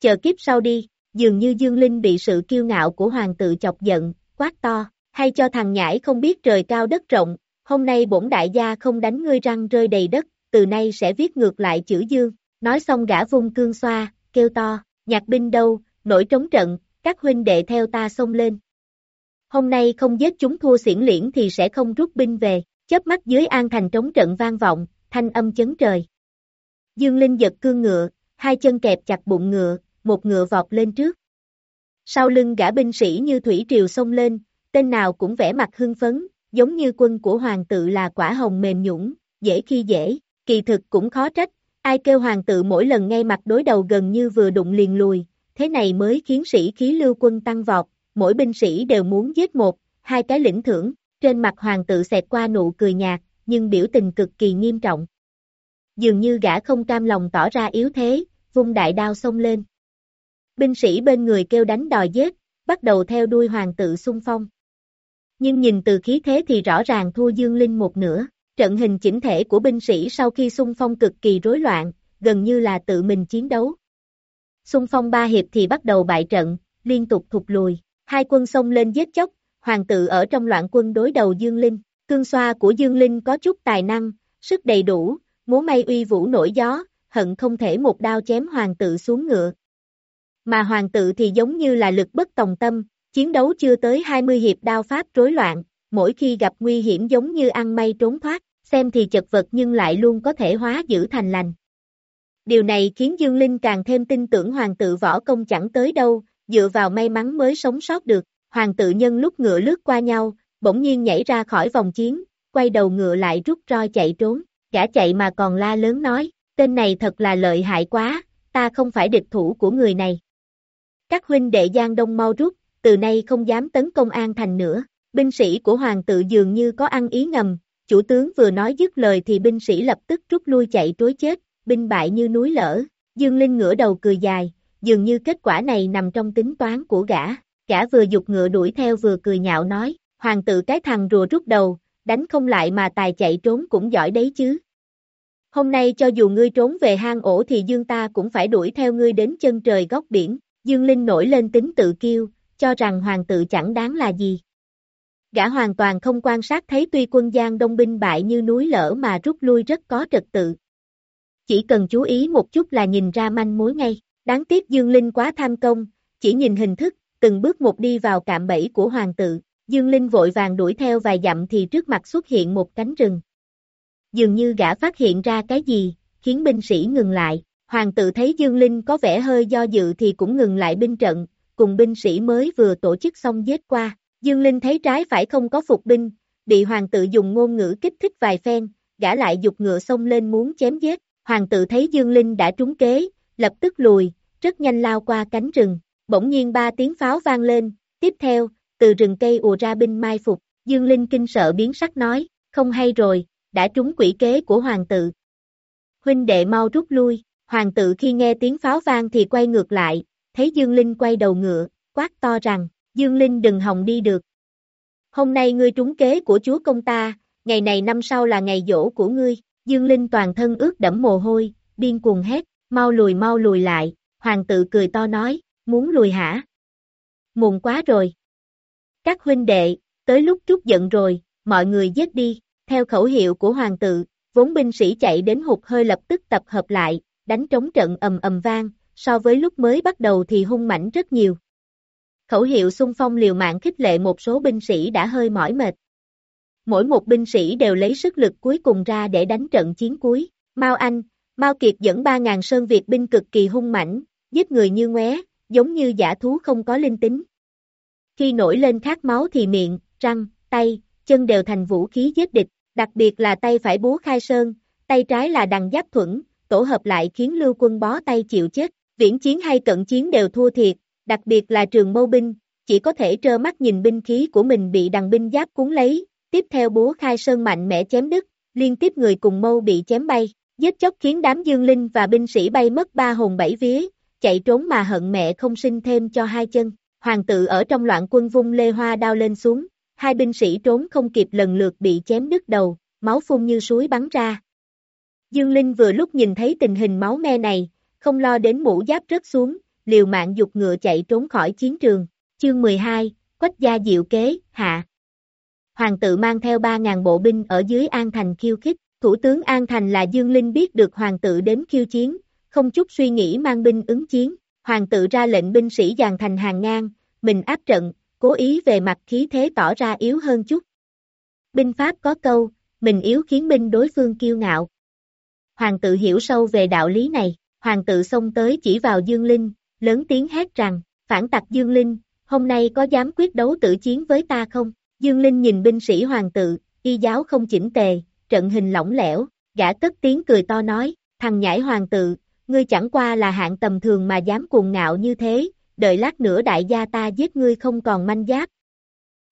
Chờ kiếp sau đi, dường như Dương Linh bị sự kiêu ngạo của hoàng tự chọc giận, quát to, hay cho thằng nhãi không biết trời cao đất rộng, hôm nay bổn đại gia không đánh ngươi răng rơi đầy đất, từ nay sẽ viết ngược lại chữ dương, nói xong gã vung cương xoa, kêu to, nhạc binh đâu, nổi trống trận, các huynh đệ theo ta xông lên. Hôm nay không giết chúng thua xiển liễn thì sẽ không rút binh về, chớp mắt dưới an thành trống trận vang vọng, thanh âm chấn trời. Dương Linh giật cương ngựa, hai chân kẹp chặt bụng ngựa, một ngựa vọt lên trước. Sau lưng gã binh sĩ như thủy triều xông lên, tên nào cũng vẽ mặt hưng phấn, giống như quân của hoàng tự là quả hồng mềm nhũng, dễ khi dễ, kỳ thực cũng khó trách, ai kêu hoàng tự mỗi lần ngay mặt đối đầu gần như vừa đụng liền lùi, thế này mới khiến sĩ khí lưu quân tăng vọt, mỗi binh sĩ đều muốn giết một, hai cái lĩnh thưởng, trên mặt hoàng tự xẹt qua nụ cười nhạt, nhưng biểu tình cực kỳ nghiêm trọng. Dường như gã không cam lòng tỏ ra yếu thế, vung đại đao xông lên. Binh sĩ bên người kêu đánh đòi giết, bắt đầu theo đuôi hoàng tự xung phong. Nhưng nhìn từ khí thế thì rõ ràng thua Dương Linh một nửa, trận hình chỉnh thể của binh sĩ sau khi xung phong cực kỳ rối loạn, gần như là tự mình chiến đấu. Xung phong ba hiệp thì bắt đầu bại trận, liên tục thụt lùi, hai quân xông lên giết chóc, hoàng tự ở trong loạn quân đối đầu Dương Linh, cương xoa của Dương Linh có chút tài năng, sức đầy đủ, múa may uy vũ nổi gió, hận không thể một đao chém hoàng tự xuống ngựa. Mà hoàng tự thì giống như là lực bất tòng tâm, chiến đấu chưa tới 20 hiệp đao pháp rối loạn, mỗi khi gặp nguy hiểm giống như ăn may trốn thoát, xem thì chật vật nhưng lại luôn có thể hóa giữ thành lành. Điều này khiến Dương Linh càng thêm tin tưởng hoàng tự võ công chẳng tới đâu, dựa vào may mắn mới sống sót được, hoàng tự nhân lúc ngựa lướt qua nhau, bỗng nhiên nhảy ra khỏi vòng chiến, quay đầu ngựa lại rút roi chạy trốn, gã chạy mà còn la lớn nói, tên này thật là lợi hại quá, ta không phải địch thủ của người này. Các huynh đệ Giang Đông mau rút, từ nay không dám tấn công An Thành nữa, binh sĩ của hoàng tự dường như có ăn ý ngầm, chủ tướng vừa nói dứt lời thì binh sĩ lập tức rút lui chạy trối chết, binh bại như núi lở, Dương Linh ngửa đầu cười dài, dường như kết quả này nằm trong tính toán của gã, gã vừa dục ngựa đuổi theo vừa cười nhạo nói, hoàng tự cái thằng rùa rút đầu, đánh không lại mà tài chạy trốn cũng giỏi đấy chứ. Hôm nay cho dù ngươi trốn về hang ổ thì Dương ta cũng phải đuổi theo ngươi đến chân trời góc biển, Dương Linh nổi lên tính tự kiêu, cho rằng hoàng tự chẳng đáng là gì. Gã hoàn toàn không quan sát thấy tuy quân Giang Đông binh bại như núi lở mà rút lui rất có trật tự. Chỉ cần chú ý một chút là nhìn ra manh mối ngay, đáng tiếc Dương Linh quá tham công, chỉ nhìn hình thức, từng bước một đi vào cạm bẫy của hoàng tự, Dương Linh vội vàng đuổi theo vài dặm thì trước mặt xuất hiện một cánh rừng. Dường như gã phát hiện ra cái gì, khiến binh sĩ ngừng lại, hoàng tự thấy Dương Linh có vẻ hơi do dự thì cũng ngừng lại binh trận, cùng binh sĩ mới vừa tổ chức xong giết qua, Dương Linh thấy trái phải không có phục binh, bị hoàng tự dùng ngôn ngữ kích thích vài phen, gã lại dục ngựa xông lên muốn chém giết, hoàng tự thấy Dương Linh đã trúng kế, lập tức lùi, rất nhanh lao qua cánh rừng, bỗng nhiên ba tiếng pháo vang lên, tiếp theo, từ rừng cây ùa ra binh mai phục, Dương Linh kinh sợ biến sắc nói, không hay rồi, đã trúng quỷ kế của hoàng tự. Huynh đệ mau rút lui, hoàng tự khi nghe tiếng pháo vang thì quay ngược lại, thấy Dương Linh quay đầu ngựa, quát to rằng, Dương Linh đừng hòng đi được. Hôm nay ngươi trúng kế của chúa công ta, ngày này năm sau là ngày dỗ của ngươi, Dương Linh toàn thân ướt đẫm mồ hôi, điên cuồng hét, mau lùi mau lùi lại, hoàng tự cười to nói, muốn lùi hả? Muộn quá rồi. Các huynh đệ, tới lúc trút giận rồi, mọi người giết đi, theo khẩu hiệu của hoàng tự, vốn binh sĩ chạy đến hụt hơi lập tức tập hợp lại, đánh trống trận ầm ầm vang, so với lúc mới bắt đầu thì hung mãnh rất nhiều. Khẩu hiệu xung phong liều mạng khích lệ một số binh sĩ đã hơi mỏi mệt. Mỗi một binh sĩ đều lấy sức lực cuối cùng ra để đánh trận chiến cuối. Mao Anh, Mao Kiệt dẫn 3.000 sơn Việt binh cực kỳ hung mãnh, giết người như ngoé, giống như giả thú không có linh tính. Khi nổi lên khát máu thì miệng, răng, tay, chân đều thành vũ khí giết địch, đặc biệt là tay phải búa khai sơn, tay trái là đằng giáp thuẫn, tổ hợp lại khiến lưu quân bó tay chịu chết, viễn chiến hay cận chiến đều thua thiệt, đặc biệt là trường mâu binh, chỉ có thể trơ mắt nhìn binh khí của mình bị đằng binh giáp cuốn lấy, tiếp theo búa khai sơn mạnh mẽ chém đứt, liên tiếp người cùng mâu bị chém bay, giết chóc khiến đám dương linh và binh sĩ bay mất ba hồn bảy vía, chạy trốn mà hận mẹ không sinh thêm cho hai chân, hoàng tự ở trong loạn quân vung lê hoa đao lên xuống, hai binh sĩ trốn không kịp lần lượt bị chém đứt đầu, máu phun như suối bắn ra. Dương Linh vừa lúc nhìn thấy tình hình máu me này, không lo đến mũ giáp rớt xuống, liều mạng dục ngựa chạy trốn khỏi chiến trường. Chương 12, Quách gia diệu kế, hạ. hoàng tự mang theo 3.000 bộ binh ở dưới An Thành khiêu khích, thủ tướng An Thành là Dương Linh biết được hoàng tự đến khiêu chiến, không chút suy nghĩ mang binh ứng chiến, hoàng tự ra lệnh binh sĩ dàn thành hàng ngang, mình áp trận, cố ý về mặt khí thế tỏ ra yếu hơn chút. Binh pháp có câu, mình yếu khiến binh đối phương kiêu ngạo. Hoàng tự hiểu sâu về đạo lý này, hoàng tự xông tới chỉ vào Dương Linh, lớn tiếng hét rằng, phản tặc Dương Linh, hôm nay có dám quyết đấu tử chiến với ta không? Dương Linh nhìn binh sĩ hoàng tự, y giáo không chỉnh tề, trận hình lỏng lẻo, gã cất tiếng cười to nói, thằng nhãi hoàng tự, ngươi chẳng qua là hạng tầm thường mà dám cuồng ngạo như thế, đợi lát nữa đại gia ta giết ngươi không còn manh giáp.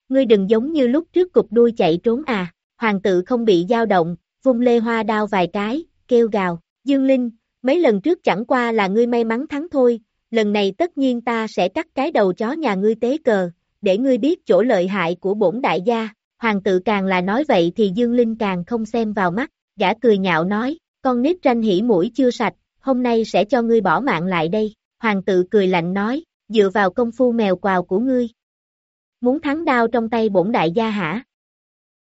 Ngươi đừng giống như lúc trước cục đuôi chạy trốn à, hoàng tự không bị dao động, vung lê hoa đao vài cái, kêu gào, Dương Linh, mấy lần trước chẳng qua là ngươi may mắn thắng thôi, lần này tất nhiên ta sẽ cắt cái đầu chó nhà ngươi tế cờ, để ngươi biết chỗ lợi hại của bổn đại gia, hoàng tự càng là nói vậy thì Dương Linh càng không xem vào mắt, gã cười nhạo nói, con nít tranh hỉ mũi chưa sạch, hôm nay sẽ cho ngươi bỏ mạng lại đây, hoàng tự cười lạnh nói, dựa vào công phu mèo quào của ngươi. Muốn thắng đao trong tay bổn đại gia hả?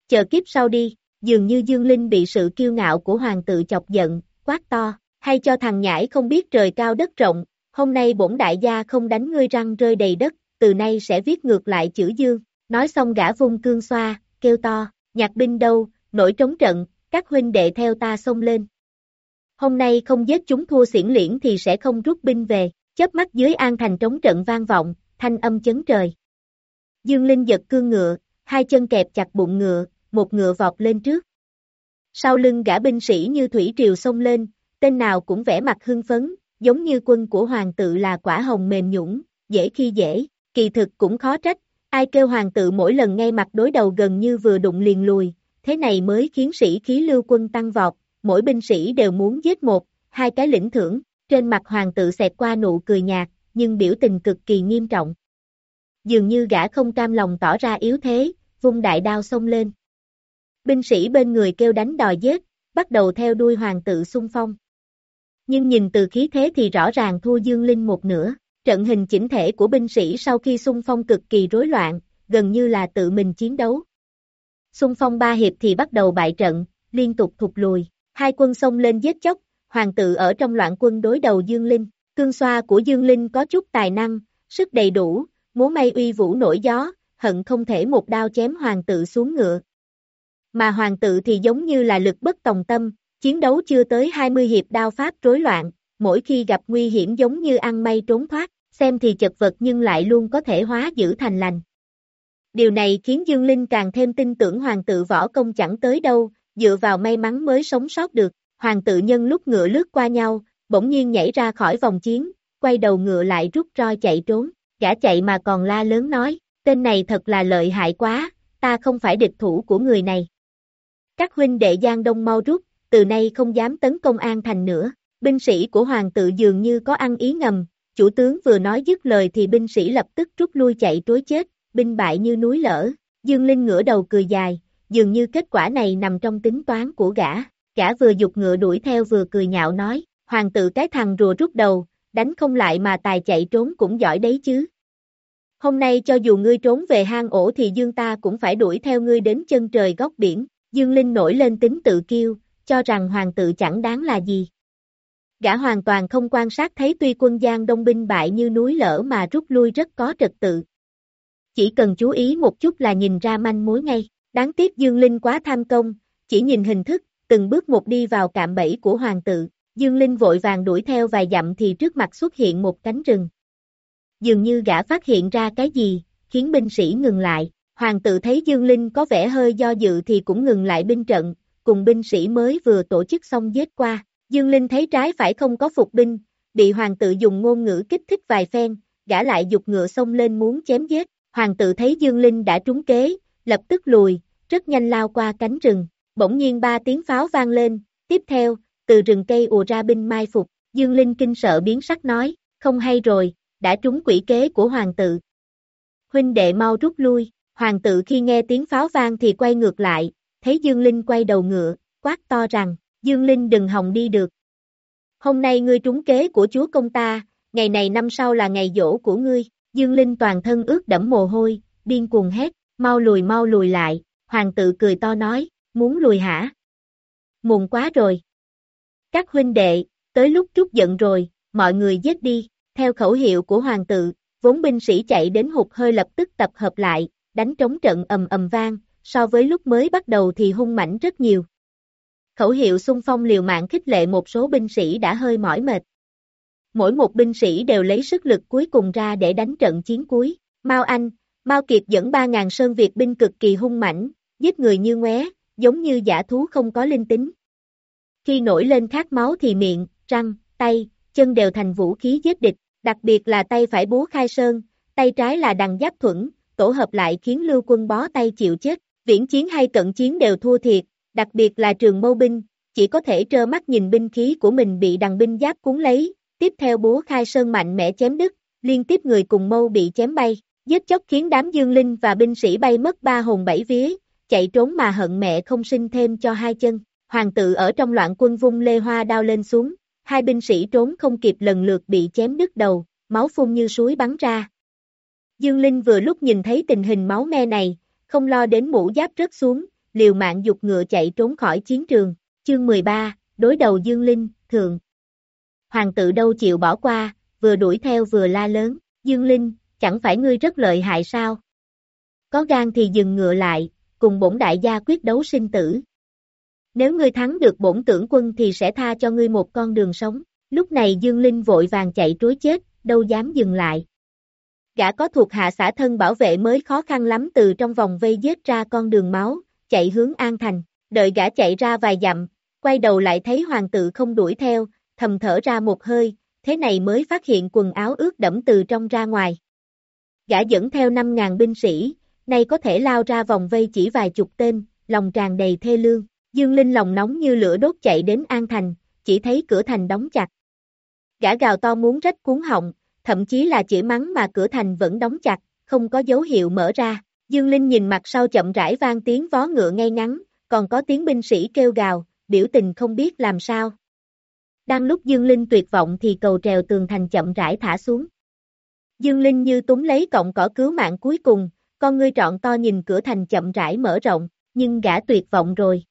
Chờ kiếp sau đi, dường như Dương Linh bị sự kiêu ngạo của hoàng tự chọc giận, quát to, hay cho thằng nhãi không biết trời cao đất rộng, hôm nay bổn đại gia không đánh ngươi răng rơi đầy đất, từ nay sẽ viết ngược lại chữ Dương, nói xong gã vung cương xoa, kêu to, nhạc binh đâu, nổi trống trận, các huynh đệ theo ta xông lên. Hôm nay không giết chúng thua xiển liễn thì sẽ không rút binh về, chớp mắt dưới an thành trống trận vang vọng, thanh âm chấn trời. Dương Linh giật cương ngựa, hai chân kẹp chặt bụng ngựa, một ngựa vọt lên trước. Sau lưng gã binh sĩ như thủy triều xông lên, tên nào cũng vẽ mặt hưng phấn, giống như quân của hoàng tự là quả hồng mềm nhũng, dễ khi dễ, kỳ thực cũng khó trách, ai kêu hoàng tự mỗi lần ngay mặt đối đầu gần như vừa đụng liền lùi, thế này mới khiến sĩ khí lưu quân tăng vọt, mỗi binh sĩ đều muốn giết một, hai cái lĩnh thưởng, trên mặt hoàng tự xẹt qua nụ cười nhạt, nhưng biểu tình cực kỳ nghiêm trọng. Dường như gã không cam lòng tỏ ra yếu thế, vung đại đao xông lên. Binh sĩ bên người kêu đánh đòi giết, bắt đầu theo đuôi hoàng tự xung phong. Nhưng nhìn từ khí thế thì rõ ràng thua Dương Linh một nửa, trận hình chỉnh thể của binh sĩ sau khi xung phong cực kỳ rối loạn, gần như là tự mình chiến đấu. Xung phong ba hiệp thì bắt đầu bại trận, liên tục thụt lùi, hai quân xông lên giết chóc, hoàng tự ở trong loạn quân đối đầu Dương Linh, cương xoa của Dương Linh có chút tài năng, sức đầy đủ, múa may uy vũ nổi gió, hận không thể một đao chém hoàng tự xuống ngựa. Mà hoàng tự thì giống như là lực bất tòng tâm, chiến đấu chưa tới 20 hiệp đao pháp rối loạn, mỗi khi gặp nguy hiểm giống như ăn may trốn thoát, xem thì chật vật nhưng lại luôn có thể hóa giữ thành lành. Điều này khiến Dương Linh càng thêm tin tưởng hoàng tự võ công chẳng tới đâu, dựa vào may mắn mới sống sót được, hoàng tự nhân lúc ngựa lướt qua nhau, bỗng nhiên nhảy ra khỏi vòng chiến, quay đầu ngựa lại rút roi chạy trốn, gã chạy mà còn la lớn nói, tên này thật là lợi hại quá, ta không phải địch thủ của người này. Các huynh đệ Giang Đông mau rút, từ nay không dám tấn công An Thành nữa, binh sĩ của hoàng tự dường như có ăn ý ngầm, chủ tướng vừa nói dứt lời thì binh sĩ lập tức rút lui chạy trối chết, binh bại như núi lở, Dương Linh ngửa đầu cười dài, dường như kết quả này nằm trong tính toán của gã, gã vừa dục ngựa đuổi theo vừa cười nhạo nói, hoàng tự cái thằng rùa rút đầu, đánh không lại mà tài chạy trốn cũng giỏi đấy chứ. Hôm nay cho dù ngươi trốn về hang ổ thì dương ta cũng phải đuổi theo ngươi đến chân trời góc biển, dương linh nổi lên tính tự kiêu, cho rằng hoàng tự chẳng đáng là gì. Gã hoàn toàn không quan sát thấy tuy quân Giang Đông binh bại như núi lở mà rút lui rất có trật tự. Chỉ cần chú ý một chút là nhìn ra manh mối ngay. Đáng tiếc Dương Linh quá tham công, chỉ nhìn hình thức, từng bước một đi vào cạm bẫy của hoàng tự. Dương Linh vội vàng đuổi theo vài dặm thì trước mặt xuất hiện một cánh rừng. Dường như gã phát hiện ra cái gì, khiến binh sĩ ngừng lại. Hoàng tự thấy Dương Linh có vẻ hơi do dự thì cũng ngừng lại binh trận, cùng binh sĩ mới vừa tổ chức xong giết qua. Dương Linh thấy trái phải không có phục binh, bị hoàng tự dùng ngôn ngữ kích thích vài phen, gã lại dục ngựa xông lên muốn chém giết. Hoàng tự thấy Dương Linh đã trúng kế, lập tức lùi, rất nhanh lao qua cánh rừng. Bỗng nhiên ba tiếng pháo vang lên, tiếp theo, từ rừng cây ùa ra binh mai phục, Dương Linh kinh sợ biến sắc nói, không hay rồi, đã trúng quỷ kế của hoàng tự. Huynh đệ mau rút lui, hoàng tự khi nghe tiếng pháo vang thì quay ngược lại, thấy Dương Linh quay đầu ngựa, quát to rằng, Dương Linh đừng hòng đi được. Hôm nay ngươi trúng kế của chúa công ta, ngày này năm sau là ngày dỗ của ngươi, Dương Linh toàn thân ướt đẫm mồ hôi, điên cuồng hét, mau lùi mau lùi lại, Hoàng tự cười to nói, muốn lùi hả? Muộn quá rồi. Các huynh đệ, tới lúc trút giận rồi, mọi người giết đi, theo khẩu hiệu của hoàng tự, vốn binh sĩ chạy đến hụt hơi lập tức tập hợp lại, đánh trống trận ầm ầm vang, so với lúc mới bắt đầu thì hung mảnh rất nhiều. Khẩu hiệu xung phong liều mạng khích lệ một số binh sĩ đã hơi mỏi mệt. Mỗi một binh sĩ đều lấy sức lực cuối cùng ra để đánh trận chiến cuối. Mao Anh, Mao Kiệt dẫn 3.000 sơn Việt binh cực kỳ hung mảnh, giết người như ngoé, giống như giả thú không có linh tính. Khi nổi lên khát máu thì miệng, răng, tay, chân đều thành vũ khí giết địch, đặc biệt là tay phải búa khai sơn, tay trái là đằng giáp thuẫn, tổ hợp lại khiến lưu quân bó tay chịu chết, viễn chiến hay cận chiến đều thua thiệt, đặc biệt là trường mâu binh, chỉ có thể trơ mắt nhìn binh khí của mình bị đằng binh giáp cuốn lấy, tiếp theo búa khai sơn mạnh mẽ chém đứt, liên tiếp người cùng mâu bị chém bay, giết chóc khiến đám dương linh và binh sĩ bay mất ba hồn bảy vía, chạy trốn mà hận mẹ không sinh thêm cho hai chân, hoàng tự ở trong loạn quân vung lê hoa đao lên xuống, hai binh sĩ trốn không kịp lần lượt bị chém đứt đầu, máu phun như suối bắn ra. Dương Linh vừa lúc nhìn thấy tình hình máu me này, không lo đến mũ giáp rớt xuống, liều mạng dục ngựa chạy trốn khỏi chiến trường. Chương 13, đối đầu Dương Linh, thường. Hoàng tự đâu chịu bỏ qua, vừa đuổi theo vừa la lớn, Dương Linh, chẳng phải ngươi rất lợi hại sao? Có gan thì dừng ngựa lại, cùng bổn đại gia quyết đấu sinh tử. Nếu ngươi thắng được bổn tưởng quân thì sẽ tha cho ngươi một con đường sống. Lúc này Dương Linh vội vàng chạy trối chết, đâu dám dừng lại. Gã có thuộc hạ xã thân bảo vệ mới khó khăn lắm từ trong vòng vây giết ra con đường máu, chạy hướng An Thành, đợi gã chạy ra vài dặm, quay đầu lại thấy hoàng tự không đuổi theo, thầm thở ra một hơi, thế này mới phát hiện quần áo ướt đẫm từ trong ra ngoài. Gã dẫn theo 5.000 binh sĩ, nay có thể lao ra vòng vây chỉ vài chục tên, lòng tràn đầy thê lương. Dương Linh lòng nóng như lửa đốt chạy đến An Thành, chỉ thấy cửa thành đóng chặt. Gã gào to muốn rách cuốn họng, thậm chí là chỉ mắng mà cửa thành vẫn đóng chặt, không có dấu hiệu mở ra. Dương Linh nhìn mặt sau chậm rãi vang tiếng vó ngựa ngay ngắn, còn có tiếng binh sĩ kêu gào, biểu tình không biết làm sao. Đang lúc Dương Linh tuyệt vọng thì cầu trèo tường thành chậm rãi thả xuống. Dương Linh như túng lấy cọng cỏ cứu mạng cuối cùng, con ngươi trọn to nhìn cửa thành chậm rãi mở rộng, nhưng gã tuyệt vọng rồi.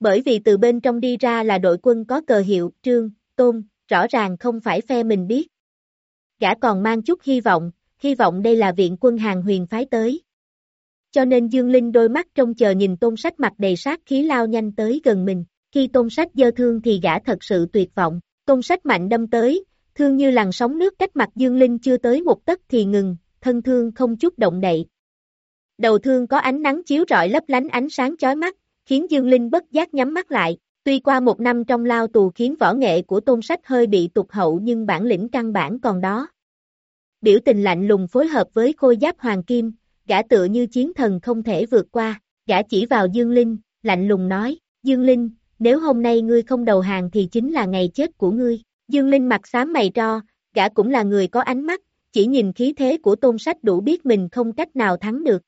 Bởi vì từ bên trong đi ra là đội quân có cờ hiệu, trương, tôn, rõ ràng không phải phe mình biết. Gã còn mang chút hy vọng, hy vọng đây là viện quân hàng huyền phái tới. Cho nên Dương Linh đôi mắt trông chờ nhìn tôn sách mặt đầy sát khí lao nhanh tới gần mình, khi tôn sách dơ thương thì gã thật sự tuyệt vọng, tôn sách mạnh đâm tới, thương như làn sóng nước cách mặt Dương Linh chưa tới một tấc thì ngừng, thân thương không chút động đậy. Đầu thương có ánh nắng chiếu rọi lấp lánh ánh sáng chói mắt, khiến Dương Linh bất giác nhắm mắt lại. Tuy qua một năm trong lao tù khiến võ nghệ của tôn sách hơi bị tụt hậu nhưng bản lĩnh căn bản còn đó. Biểu tình lạnh lùng phối hợp với khôi giáp hoàng kim, gã tựa như chiến thần không thể vượt qua, gã chỉ vào Dương Linh, lạnh lùng nói, Dương Linh, nếu hôm nay ngươi không đầu hàng thì chính là ngày chết của ngươi. Dương Linh mặt xám mày tro, gã cũng là người có ánh mắt, chỉ nhìn khí thế của tôn sách đủ biết mình không cách nào thắng được.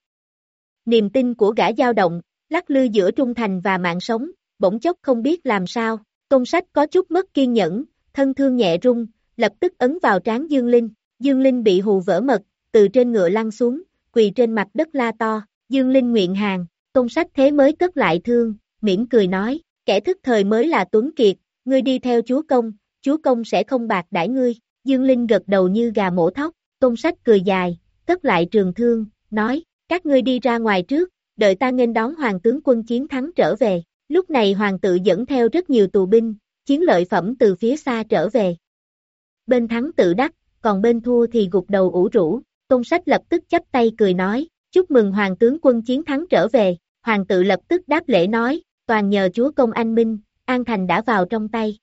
Niềm tin của gã dao động, lắc lư giữa trung thành và mạng sống, bỗng chốc không biết làm sao, tôn sách có chút mất kiên nhẫn, thân thương nhẹ rung, lập tức ấn vào trán Dương Linh, Dương Linh bị hù vỡ mật, từ trên ngựa lăn xuống, quỳ trên mặt đất la to, Dương Linh nguyện hàng, tôn sách thế mới cất lại thương, mỉm cười nói, kẻ thức thời mới là Tuấn Kiệt, ngươi đi theo chúa công, chúa công sẽ không bạc đãi ngươi, Dương Linh gật đầu như gà mổ thóc, tôn sách cười dài, cất lại trường thương, nói, các ngươi đi ra ngoài trước, đợi ta nghênh đón hoàng tướng quân chiến thắng trở về. Lúc này hoàng tự dẫn theo rất nhiều tù binh, chiến lợi phẩm từ phía xa trở về. Bên thắng tự đắc, còn bên thua thì gục đầu ủ rũ, tôn sách lập tức chấp tay cười nói, chúc mừng hoàng tướng quân chiến thắng trở về, hoàng tự lập tức đáp lễ nói, toàn nhờ chúa công anh minh, an thành đã vào trong tay.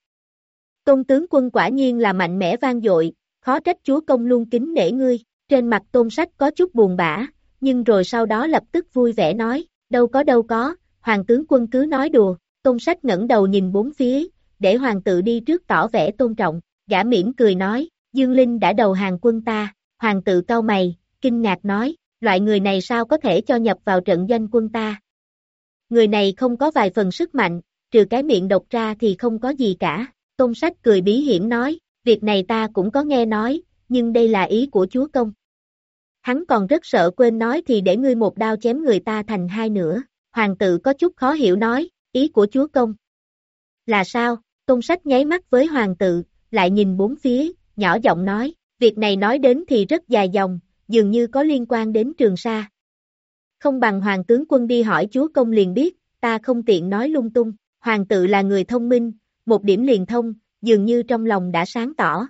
Tôn tướng quân quả nhiên là mạnh mẽ vang dội, khó trách chúa công luôn kính nể ngươi, trên mặt tôn sách có chút buồn bã, nhưng rồi sau đó lập tức vui vẻ nói, đâu có đâu có, hoàng tướng quân cứ nói đùa, tôn sách ngẩng đầu nhìn bốn phía, để hoàng tự đi trước tỏ vẻ tôn trọng, gã mỉm cười nói, Dương Linh đã đầu hàng quân ta, hoàng tự cau mày, kinh ngạc nói, loại người này sao có thể cho nhập vào trận doanh quân ta. Người này không có vài phần sức mạnh, trừ cái miệng độc ra thì không có gì cả, tôn sách cười bí hiểm nói, việc này ta cũng có nghe nói, nhưng đây là ý của chúa công. Hắn còn rất sợ quên nói thì để ngươi một đao chém người ta thành hai nửa hoàng tự có chút khó hiểu nói, ý của chúa công. Là sao, tôn sách nháy mắt với hoàng tự, lại nhìn bốn phía, nhỏ giọng nói, việc này nói đến thì rất dài dòng, dường như có liên quan đến trường sa. Không bằng hoàng tướng quân đi hỏi chúa công liền biết, ta không tiện nói lung tung, hoàng tự là người thông minh, một điểm liền thông, dường như trong lòng đã sáng tỏ.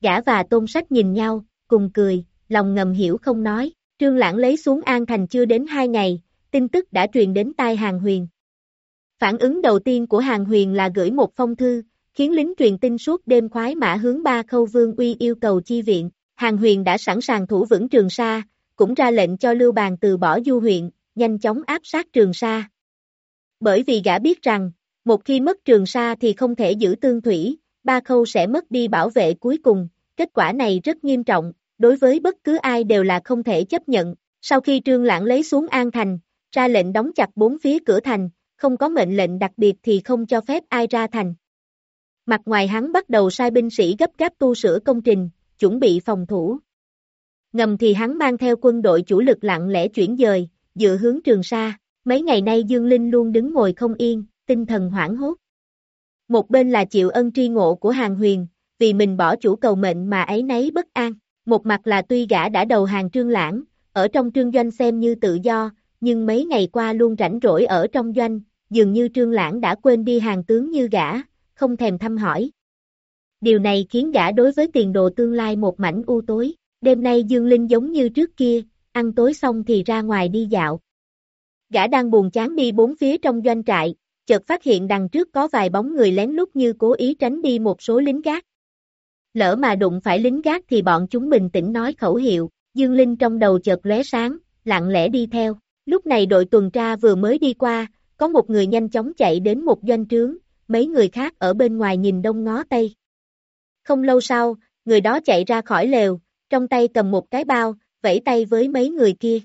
Gã và tôn sách nhìn nhau, cùng cười, lòng ngầm hiểu không nói, trương lãng lấy xuống an thành chưa đến hai ngày, tin tức đã truyền đến tai hàng huyền. Phản ứng đầu tiên của hàng huyền là gửi một phong thư, khiến lính truyền tin suốt đêm khoái mã hướng ba khâu vương uy yêu cầu chi viện. Hàng huyền đã sẵn sàng thủ vững Trường Sa, cũng ra lệnh cho Lưu Bàn từ bỏ du huyện, nhanh chóng áp sát Trường Sa. Bởi vì gã biết rằng, một khi mất Trường Sa thì không thể giữ tương thủy, ba khâu sẽ mất đi bảo vệ cuối cùng, kết quả này rất nghiêm trọng, đối với bất cứ ai đều là không thể chấp nhận. Sau khi Trương Lãng lấy xuống An Thành, ra lệnh đóng chặt bốn phía cửa thành, không có mệnh lệnh đặc biệt thì không cho phép ai ra thành. Mặt ngoài hắn bắt đầu sai binh sĩ gấp gáp tu sửa công trình, chuẩn bị phòng thủ. Ngầm thì hắn mang theo quân đội chủ lực lặng lẽ chuyển dời, dựa hướng Trường Sa, mấy ngày nay Dương Linh luôn đứng ngồi không yên, tinh thần hoảng hốt. Một bên là chịu ân tri ngộ của hàng huyền, vì mình bỏ chủ cầu mệnh mà ấy nấy bất an, một mặt là tuy gã đã đầu hàng trương lãng, ở trong trương doanh xem như tự do, nhưng mấy ngày qua luôn rảnh rỗi ở trong doanh, dường như trương lãng đã quên đi hàng tướng như gã, không thèm thăm hỏi. Điều này khiến gã đối với tiền đồ tương lai một mảnh u tối, đêm nay Dương Linh giống như trước kia, ăn tối xong thì ra ngoài đi dạo. Gã đang buồn chán đi bốn phía trong doanh trại, chợt phát hiện đằng trước có vài bóng người lén lút như cố ý tránh đi một số lính gác. Lỡ mà đụng phải lính gác thì bọn chúng bình tĩnh nói khẩu hiệu, Dương Linh trong đầu chợt lóe sáng, lặng lẽ đi theo. Lúc này đội tuần tra vừa mới đi qua, có một người nhanh chóng chạy đến một doanh trướng, mấy người khác ở bên ngoài nhìn đông ngó tây. Không lâu sau, người đó chạy ra khỏi lều, trong tay cầm một cái bao, vẫy tay với mấy người kia.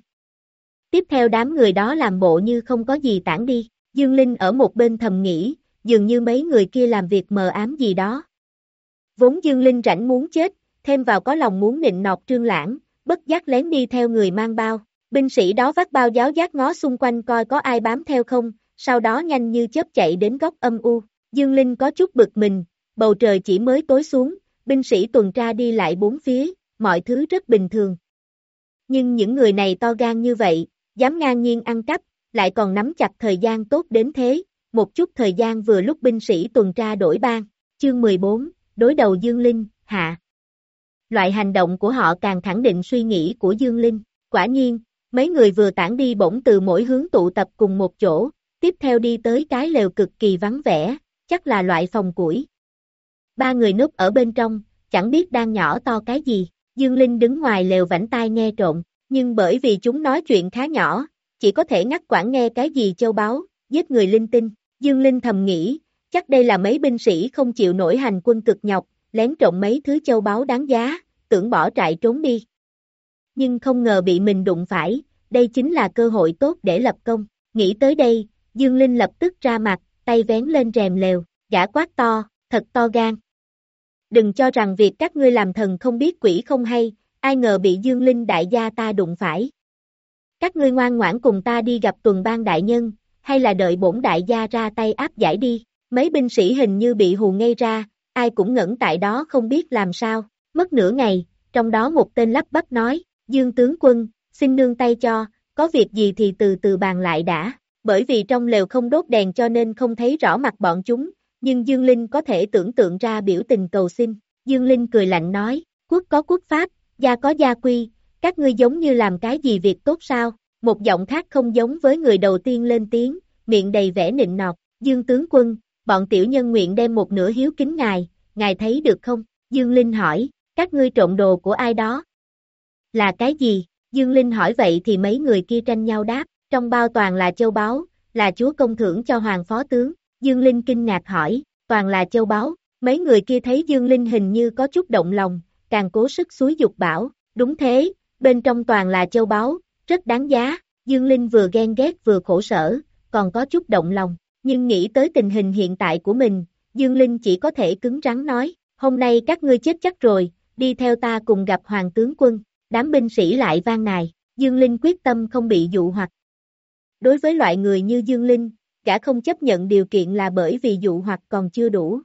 Tiếp theo đám người đó làm bộ như không có gì tản đi, Dương Linh ở một bên thầm nghĩ, dường như mấy người kia làm việc mờ ám gì đó. Vốn Dương Linh rảnh muốn chết, thêm vào có lòng muốn nịnh nọt trương lãng, bất giác lén đi theo người mang bao. Binh sĩ đó vác bao giáo giác ngó xung quanh coi có ai bám theo không, sau đó nhanh như chớp chạy đến góc âm u. Dương Linh có chút bực mình, bầu trời chỉ mới tối xuống, binh sĩ tuần tra đi lại bốn phía, mọi thứ rất bình thường. Nhưng những người này to gan như vậy, dám ngang nhiên ăn cắp, lại còn nắm chặt thời gian tốt đến thế, một chút thời gian vừa lúc binh sĩ tuần tra đổi ban. Chương 14, đối đầu Dương Linh, hạ. Loại hành động của họ càng khẳng định suy nghĩ của Dương Linh. Quả nhiên, mấy người vừa tản đi bỗng từ mỗi hướng tụ tập cùng một chỗ, tiếp theo đi tới cái lều cực kỳ vắng vẻ, chắc là loại phòng củi. Ba người núp ở bên trong, chẳng biết đang nhỏ to cái gì, Dương Linh đứng ngoài lều vảnh tai nghe trộn, nhưng bởi vì chúng nói chuyện khá nhỏ, chỉ có thể ngắt quãng nghe cái gì châu báu, giết người linh tinh, Dương Linh thầm nghĩ, chắc đây là mấy binh sĩ không chịu nổi hành quân cực nhọc, lén trộm mấy thứ châu báu đáng giá, tưởng bỏ trại trốn đi. Nhưng không ngờ bị mình đụng phải, đây chính là cơ hội tốt để lập công, nghĩ tới đây, Dương Linh lập tức ra mặt, tay vén lên rèm lều, gã quát to, thật to gan. Đừng cho rằng việc các ngươi làm thần không biết quỷ không hay, ai ngờ bị Dương Linh đại gia ta đụng phải. Các ngươi ngoan ngoãn cùng ta đi gặp tuần ban đại nhân, hay là đợi bổn đại gia ra tay áp giải đi, mấy binh sĩ hình như bị hù ngây ra, ai cũng ngẩn tại đó không biết làm sao, mất nửa ngày, trong đó một tên lắp bắp nói, Dương tướng quân, xin nương tay cho, có việc gì thì từ từ bàn lại đã bởi vì trong lều không đốt đèn cho nên không thấy rõ mặt bọn chúng, nhưng Dương Linh có thể tưởng tượng ra biểu tình cầu xin. Dương Linh cười lạnh nói, quốc có quốc pháp, gia có gia quy, các ngươi giống như làm cái gì việc tốt sao? Một giọng khác không giống với người đầu tiên lên tiếng, miệng đầy vẻ nịnh nọt, Dương tướng quân, bọn tiểu nhân nguyện đem một nửa hiếu kính ngài, ngài thấy được không? Dương Linh hỏi, các ngươi trộn đồ của ai đó? Là cái gì? Dương Linh hỏi vậy thì mấy người kia tranh nhau đáp, trong bao toàn là châu báu, là chúa công thưởng cho hoàng phó tướng, Dương Linh kinh ngạc hỏi, toàn là châu báu, mấy người kia thấy Dương Linh hình như có chút động lòng, càng cố sức suối dục bảo, đúng thế, bên trong toàn là châu báu, rất đáng giá, Dương Linh vừa ghen ghét vừa khổ sở, còn có chút động lòng, nhưng nghĩ tới tình hình hiện tại của mình, Dương Linh chỉ có thể cứng rắn nói, hôm nay các ngươi chết chắc rồi, đi theo ta cùng gặp hoàng tướng quân, đám binh sĩ lại vang nài, Dương Linh quyết tâm không bị dụ hoặc, đối với loại người như Dương Linh, gã không chấp nhận điều kiện là bởi vì dụ hoặc còn chưa đủ.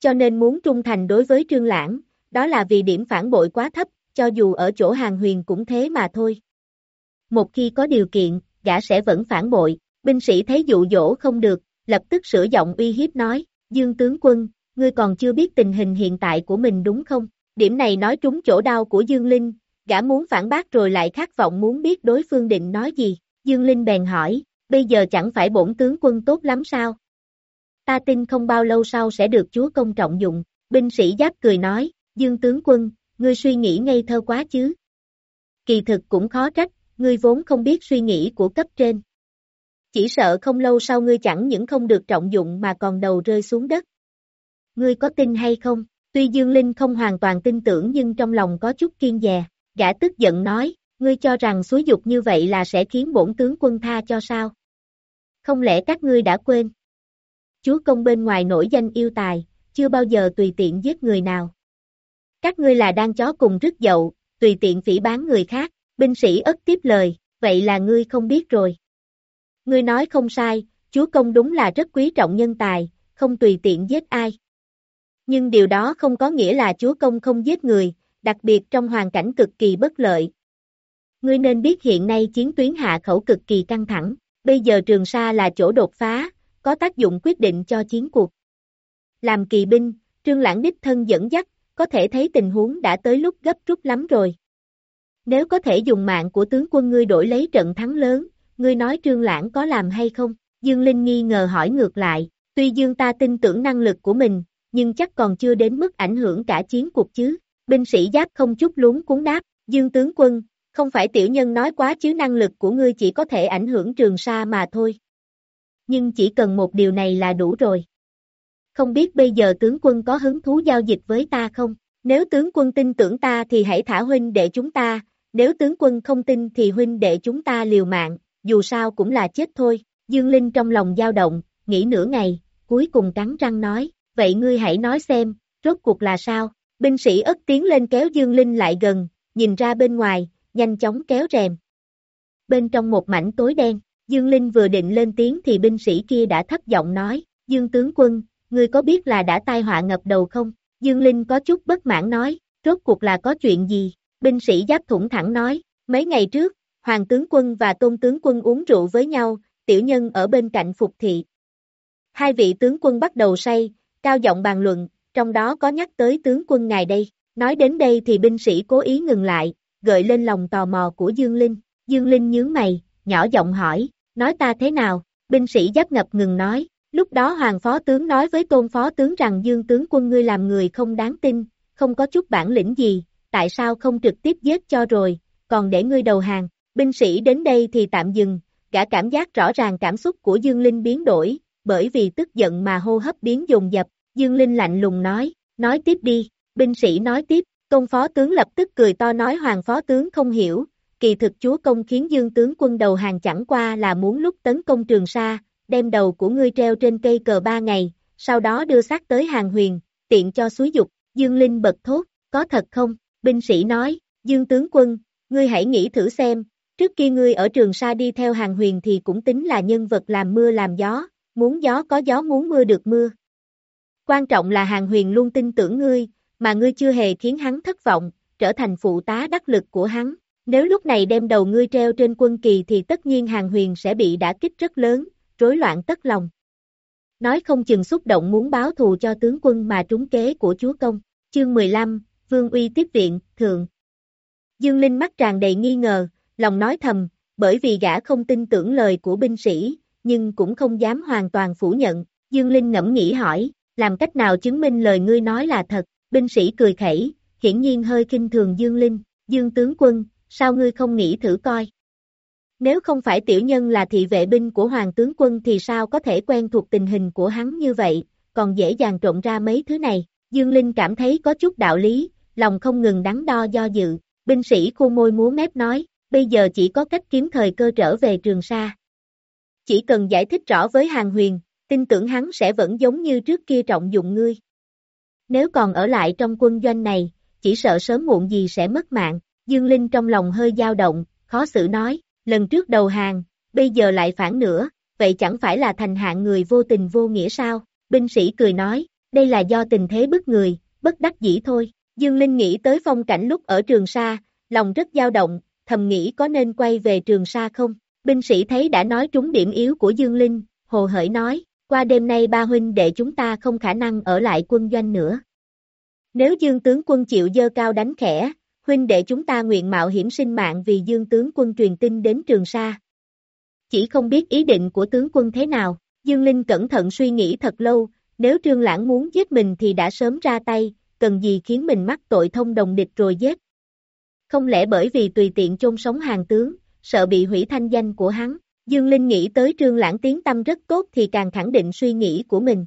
Cho nên muốn trung thành đối với Trương Lãng, đó là vì điểm phản bội quá thấp, cho dù ở chỗ hàng huyền cũng thế mà thôi. Một khi có điều kiện, gã sẽ vẫn phản bội, binh sĩ thấy dụ dỗ không được, lập tức sửa giọng uy hiếp nói, Dương tướng quân, ngươi còn chưa biết tình hình hiện tại của mình đúng không? Điểm này nói trúng chỗ đau của Dương Linh, gã muốn phản bác rồi lại khát vọng muốn biết đối phương định nói gì. Dương Linh bèn hỏi, bây giờ chẳng phải bổn tướng quân tốt lắm sao? Ta tin không bao lâu sau sẽ được chúa công trọng dụng. Binh sĩ giáp cười nói, Dương tướng quân, ngươi suy nghĩ ngây thơ quá chứ. Kỳ thực cũng khó trách, ngươi vốn không biết suy nghĩ của cấp trên. Chỉ sợ không lâu sau ngươi chẳng những không được trọng dụng mà còn đầu rơi xuống đất. Ngươi có tin hay không? Tuy Dương Linh không hoàn toàn tin tưởng nhưng trong lòng có chút kiên dè. Gã tức giận nói, ngươi cho rằng suối dục như vậy là sẽ khiến bổn tướng quân tha cho sao? Không lẽ các ngươi đã quên? Chúa công bên ngoài nổi danh yêu tài, chưa bao giờ tùy tiện giết người nào. Các ngươi là đang chó cùng rứt dậu, tùy tiện phỉ bán người khác, binh sĩ ất tiếp lời, vậy là ngươi không biết rồi. Ngươi nói không sai, chúa công đúng là rất quý trọng nhân tài, không tùy tiện giết ai. Nhưng điều đó không có nghĩa là chúa công không giết người, đặc biệt trong hoàn cảnh cực kỳ bất lợi. Ngươi nên biết hiện nay chiến tuyến hạ khẩu cực kỳ căng thẳng, bây giờ Trường Sa là chỗ đột phá, có tác dụng quyết định cho chiến cuộc. Làm kỳ binh, Trương Lãng đích thân dẫn dắt, có thể thấy tình huống đã tới lúc gấp rút lắm rồi. Nếu có thể dùng mạng của tướng quân ngươi đổi lấy trận thắng lớn, ngươi nói Trương Lãng có làm hay không? Dương Linh nghi ngờ hỏi ngược lại, tuy Dương ta tin tưởng năng lực của mình, nhưng chắc còn chưa đến mức ảnh hưởng cả chiến cuộc chứ. Binh sĩ giáp không chút luống cuốn đáp, Dương tướng quân, không phải tiểu nhân nói quá chứ năng lực của ngươi chỉ có thể ảnh hưởng trường sa mà thôi. Nhưng chỉ cần một điều này là đủ rồi. Không biết bây giờ tướng quân có hứng thú giao dịch với ta không? Nếu tướng quân tin tưởng ta thì hãy thả huynh để chúng ta, nếu tướng quân không tin thì huynh để chúng ta liều mạng, dù sao cũng là chết thôi. Dương Linh trong lòng dao động, nghĩ nửa ngày, cuối cùng cắn răng nói, vậy ngươi hãy nói xem, rốt cuộc là sao? Binh sĩ ất tiến lên kéo Dương Linh lại gần, nhìn ra bên ngoài, nhanh chóng kéo rèm. Bên trong một mảnh tối đen, Dương Linh vừa định lên tiếng thì binh sĩ kia đã thấp giọng nói, Dương tướng quân, ngươi có biết là đã tai họa ngập đầu không? Dương Linh có chút bất mãn nói, rốt cuộc là có chuyện gì? Binh sĩ giáp thủng thẳng nói, mấy ngày trước, Hoàng tướng quân và Tôn tướng quân uống rượu với nhau, tiểu nhân ở bên cạnh phục thị. Hai vị tướng quân bắt đầu say, cao giọng bàn luận, trong đó có nhắc tới tướng quân ngài đây. Nói đến đây thì binh sĩ cố ý ngừng lại, gợi lên lòng tò mò của Dương Linh. Dương Linh nhướng mày, nhỏ giọng hỏi, nói ta thế nào? Binh sĩ giáp ngập ngừng nói, lúc đó Hoàng Phó Tướng nói với Tôn Phó Tướng rằng Dương Tướng quân ngươi làm người không đáng tin, không có chút bản lĩnh gì, tại sao không trực tiếp giết cho rồi, còn để ngươi đầu hàng? Binh sĩ đến đây thì tạm dừng, cả cảm giác rõ ràng cảm xúc của Dương Linh biến đổi, bởi vì tức giận mà hô hấp biến dồn dập, Dương Linh lạnh lùng nói, nói tiếp đi, binh sĩ nói tiếp, công phó tướng lập tức cười to nói hoàng phó tướng không hiểu, kỳ thực chúa công khiến Dương tướng quân đầu hàng chẳng qua là muốn lúc tấn công trường sa, đem đầu của ngươi treo trên cây cờ ba ngày, sau đó đưa xác tới hàng huyền, tiện cho suối dục, Dương Linh bật thốt, có thật không? Binh sĩ nói, Dương tướng quân, ngươi hãy nghĩ thử xem, trước khi ngươi ở trường sa đi theo hàng huyền thì cũng tính là nhân vật làm mưa làm gió, muốn gió có gió muốn mưa được mưa. Quan trọng là hàng huyền luôn tin tưởng ngươi, mà ngươi chưa hề khiến hắn thất vọng, trở thành phụ tá đắc lực của hắn. Nếu lúc này đem đầu ngươi treo trên quân kỳ thì tất nhiên hàng huyền sẽ bị đả kích rất lớn, rối loạn tất lòng. Nói không chừng xúc động muốn báo thù cho tướng quân mà trúng kế của chúa công. Chương 15, Vương Uy tiếp viện, thượng. Dương Linh mắt tràn đầy nghi ngờ, lòng nói thầm, bởi vì gã không tin tưởng lời của binh sĩ, nhưng cũng không dám hoàn toàn phủ nhận. Dương Linh ngẫm nghĩ hỏi, làm cách nào chứng minh lời ngươi nói là thật? Binh sĩ cười khẩy, hiển nhiên hơi kinh thường Dương Linh, Dương tướng quân, sao ngươi không nghĩ thử coi? Nếu không phải tiểu nhân là thị vệ binh của Hoàng tướng quân thì sao có thể quen thuộc tình hình của hắn như vậy, còn dễ dàng trộn ra mấy thứ này. Dương Linh cảm thấy có chút đạo lý, lòng không ngừng đắn đo do dự. Binh sĩ khu môi múa mép nói, bây giờ chỉ có cách kiếm thời cơ trở về Trường Sa. Chỉ cần giải thích rõ với Hàng Huyền, tin tưởng hắn sẽ vẫn giống như trước kia trọng dụng ngươi. Nếu còn ở lại trong quân doanh này, chỉ sợ sớm muộn gì sẽ mất mạng. Dương Linh trong lòng hơi dao động, khó xử nói, lần trước đầu hàng, bây giờ lại phản nữa, vậy chẳng phải là thành hạng người vô tình vô nghĩa sao? Binh sĩ cười nói, đây là do tình thế bức người, bất đắc dĩ thôi. Dương Linh nghĩ tới phong cảnh lúc ở Trường Sa, lòng rất dao động, thầm nghĩ có nên quay về Trường Sa không? Binh sĩ thấy đã nói trúng điểm yếu của Dương Linh, hồ hởi nói, qua đêm nay ba huynh đệ chúng ta không khả năng ở lại quân doanh nữa. Nếu Dương tướng quân chịu dơ cao đánh khẽ, huynh đệ chúng ta nguyện mạo hiểm sinh mạng vì Dương tướng quân truyền tin đến Trường Sa. Chỉ không biết ý định của tướng quân thế nào, Dương Linh cẩn thận suy nghĩ thật lâu, nếu Trương Lãng muốn giết mình thì đã sớm ra tay, cần gì khiến mình mắc tội thông đồng địch rồi giết. Không lẽ bởi vì tùy tiện chôn sống hàng tướng, sợ bị hủy thanh danh của hắn, Dương Linh nghĩ tới Trương Lãng tiếng tâm rất tốt thì càng khẳng định suy nghĩ của mình.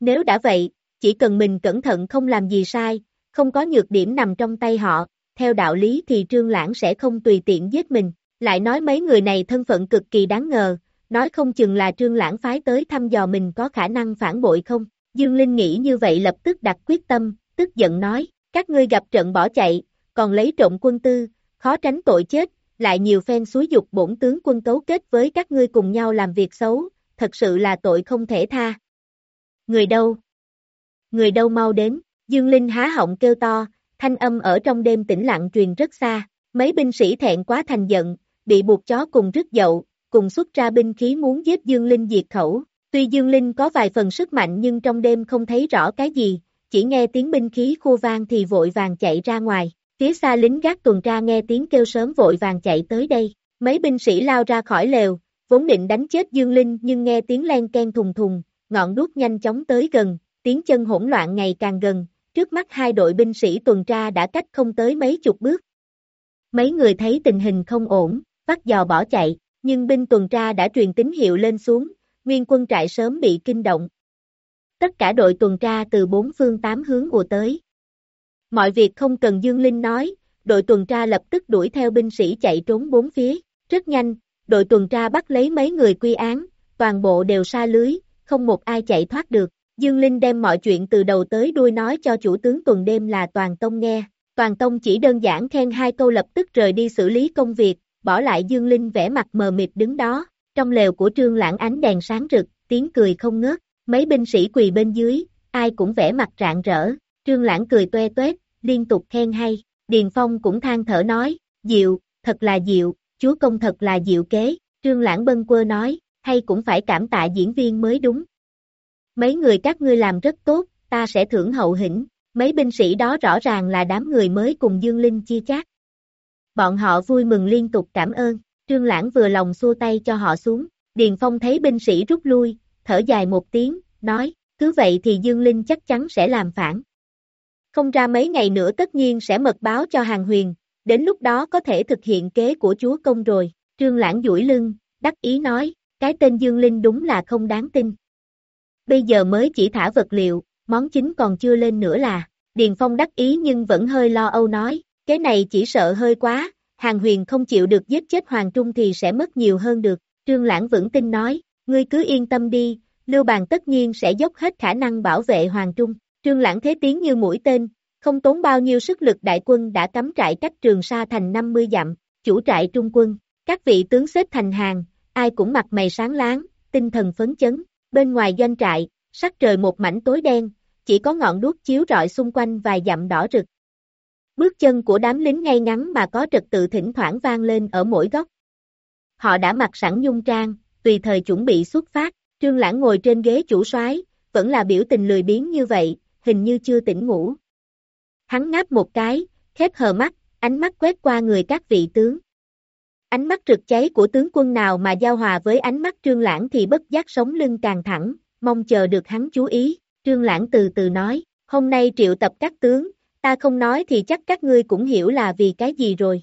Nếu đã vậy, chỉ cần mình cẩn thận không làm gì sai, không có nhược điểm nằm trong tay họ, theo đạo lý thì Trương Lãng sẽ không tùy tiện giết mình, lại nói mấy người này thân phận cực kỳ đáng ngờ, nói không chừng là Trương Lãng phái tới thăm dò mình có khả năng phản bội không. Dương Linh nghĩ như vậy lập tức đặt quyết tâm, tức giận nói, các ngươi gặp trận bỏ chạy, còn lấy trộm quân tư, khó tránh tội chết, lại nhiều phen suối dục bổn tướng quân cấu kết với các ngươi cùng nhau làm việc xấu, thật sự là tội không thể tha. Người đâu? Người đâu mau đến, Dương Linh há họng kêu to, thanh âm ở trong đêm tĩnh lặng truyền rất xa, mấy binh sĩ thẹn quá thành giận, bị buộc chó cùng rứt dậu, cùng xuất ra binh khí muốn giết Dương Linh diệt khẩu. Tuy Dương Linh có vài phần sức mạnh nhưng trong đêm không thấy rõ cái gì, chỉ nghe tiếng binh khí khô vang thì vội vàng chạy ra ngoài. Phía xa lính gác tuần tra nghe tiếng kêu sớm vội vàng chạy tới đây. Mấy binh sĩ lao ra khỏi lều, vốn định đánh chết Dương Linh nhưng nghe tiếng len ken thùng thùng, ngọn đuốc nhanh chóng tới gần, tiếng chân hỗn loạn ngày càng gần, trước mắt hai đội binh sĩ tuần tra đã cách không tới mấy chục bước. Mấy người thấy tình hình không ổn, bắt dò bỏ chạy, nhưng binh tuần tra đã truyền tín hiệu lên xuống, nguyên quân trại sớm bị kinh động. Tất cả đội tuần tra từ bốn phương tám hướng ùa tới. Mọi việc không cần Dương Linh nói, đội tuần tra lập tức đuổi theo binh sĩ chạy trốn bốn phía, rất nhanh, đội tuần tra bắt lấy mấy người quy án, toàn bộ đều xa lưới, không một ai chạy thoát được. Dương Linh đem mọi chuyện từ đầu tới đuôi nói cho chủ tướng tuần đêm là Toàn Tông nghe. Toàn Tông chỉ đơn giản khen hai câu lập tức rời đi xử lý công việc, bỏ lại Dương Linh vẻ mặt mờ mịt đứng đó. Trong lều của Trương Lãng ánh đèn sáng rực, tiếng cười không ngớt, mấy binh sĩ quỳ bên dưới, ai cũng vẻ mặt rạng rỡ. Trương Lãng cười toe toét, liên tục khen hay. Điền Phong cũng than thở nói, diệu, thật là diệu, chúa công thật là diệu kế. Trương Lãng bâng quơ nói, hay cũng phải cảm tạ diễn viên mới đúng. Mấy người các ngươi làm rất tốt, ta sẽ thưởng hậu hĩnh, mấy binh sĩ đó rõ ràng là đám người mới cùng Dương Linh chia chác. Bọn họ vui mừng liên tục cảm ơn, Trương Lãng vừa lòng xua tay cho họ xuống, Điền Phong thấy binh sĩ rút lui, thở dài một tiếng, nói, cứ vậy thì Dương Linh chắc chắn sẽ làm phản. Không ra mấy ngày nữa tất nhiên sẽ mật báo cho Hàng Huyền, đến lúc đó có thể thực hiện kế của chúa công rồi, Trương Lãng duỗi lưng, đắc ý nói, cái tên Dương Linh đúng là không đáng tin. Bây giờ mới chỉ thả vật liệu, món chính còn chưa lên nữa là, Điền Phong đắc ý nhưng vẫn hơi lo âu nói, cái này chỉ sợ hơi quá, Hàng Huyền không chịu được giết chết Hoàng Trung thì sẽ mất nhiều hơn được, Trương Lãng vững tin nói, ngươi cứ yên tâm đi, Lưu Bàn tất nhiên sẽ dốc hết khả năng bảo vệ Hoàng Trung, Trương Lãng thế tiến như mũi tên, không tốn bao nhiêu sức lực đại quân đã cắm trại cách Trường Sa thành 50 dặm, chủ trại trung quân, các vị tướng xếp thành hàng, ai cũng mặt mày sáng láng, tinh thần phấn chấn, Bên ngoài doanh trại, sắc trời một mảnh tối đen, chỉ có ngọn đuốc chiếu rọi xung quanh vài dặm đỏ rực. Bước chân của đám lính ngay ngắn mà có trật tự thỉnh thoảng vang lên ở mỗi góc. Họ đã mặc sẵn nhung trang, tùy thời chuẩn bị xuất phát, Trương Lãng ngồi trên ghế chủ soái, vẫn là biểu tình lười biếng như vậy, hình như chưa tỉnh ngủ. Hắn ngáp một cái, khép hờ mắt, ánh mắt quét qua người các vị tướng. Ánh mắt rực cháy của tướng quân nào mà giao hòa với ánh mắt trương lãng thì bất giác sống lưng càng thẳng, mong chờ được hắn chú ý. Trương lãng từ từ nói, hôm nay triệu tập các tướng, ta không nói thì chắc các ngươi cũng hiểu là vì cái gì rồi.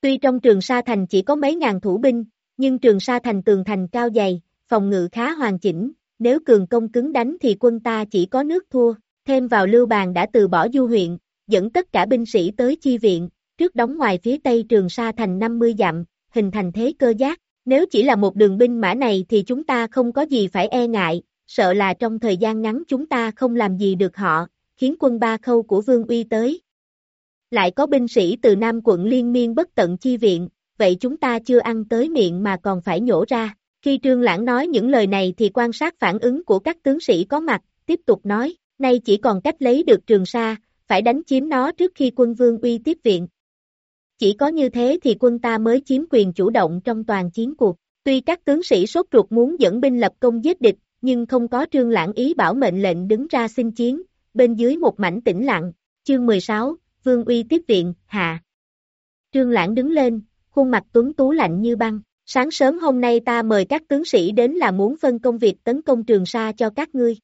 Tuy trong trường Sa Thành chỉ có mấy ngàn thủ binh, nhưng trường Sa Thành tường thành cao dày, phòng ngự khá hoàn chỉnh, nếu cường công cứng đánh thì quân ta chỉ có nước thua, thêm vào lưu bàn đã từ bỏ du huyện, dẫn tất cả binh sĩ tới chi viện, trước đóng ngoài phía tây Trường Sa thành 50 dặm, hình thành thế cơ giác. Nếu chỉ là một đường binh mã này thì chúng ta không có gì phải e ngại, sợ là trong thời gian ngắn chúng ta không làm gì được họ, khiến quân ba khâu của Vương Uy tới. Lại có binh sĩ từ Nam quận liên miên bất tận chi viện, vậy chúng ta chưa ăn tới miệng mà còn phải nhổ ra. Khi Trương Lãng nói những lời này thì quan sát phản ứng của các tướng sĩ có mặt, tiếp tục nói, nay chỉ còn cách lấy được Trường Sa, phải đánh chiếm nó trước khi quân Vương Uy tiếp viện. Chỉ có như thế thì quân ta mới chiếm quyền chủ động trong toàn chiến cuộc. Tuy các tướng sĩ sốt ruột muốn dẫn binh lập công giết địch, nhưng không có trương lãng ý bảo mệnh lệnh đứng ra xin chiến, bên dưới một mảnh tĩnh lặng, chương 16, Vương Uy tiếp viện, hạ. Trương lãng đứng lên, khuôn mặt tuấn tú lạnh như băng, sáng sớm hôm nay ta mời các tướng sĩ đến là muốn phân công việc tấn công trường sa cho các ngươi.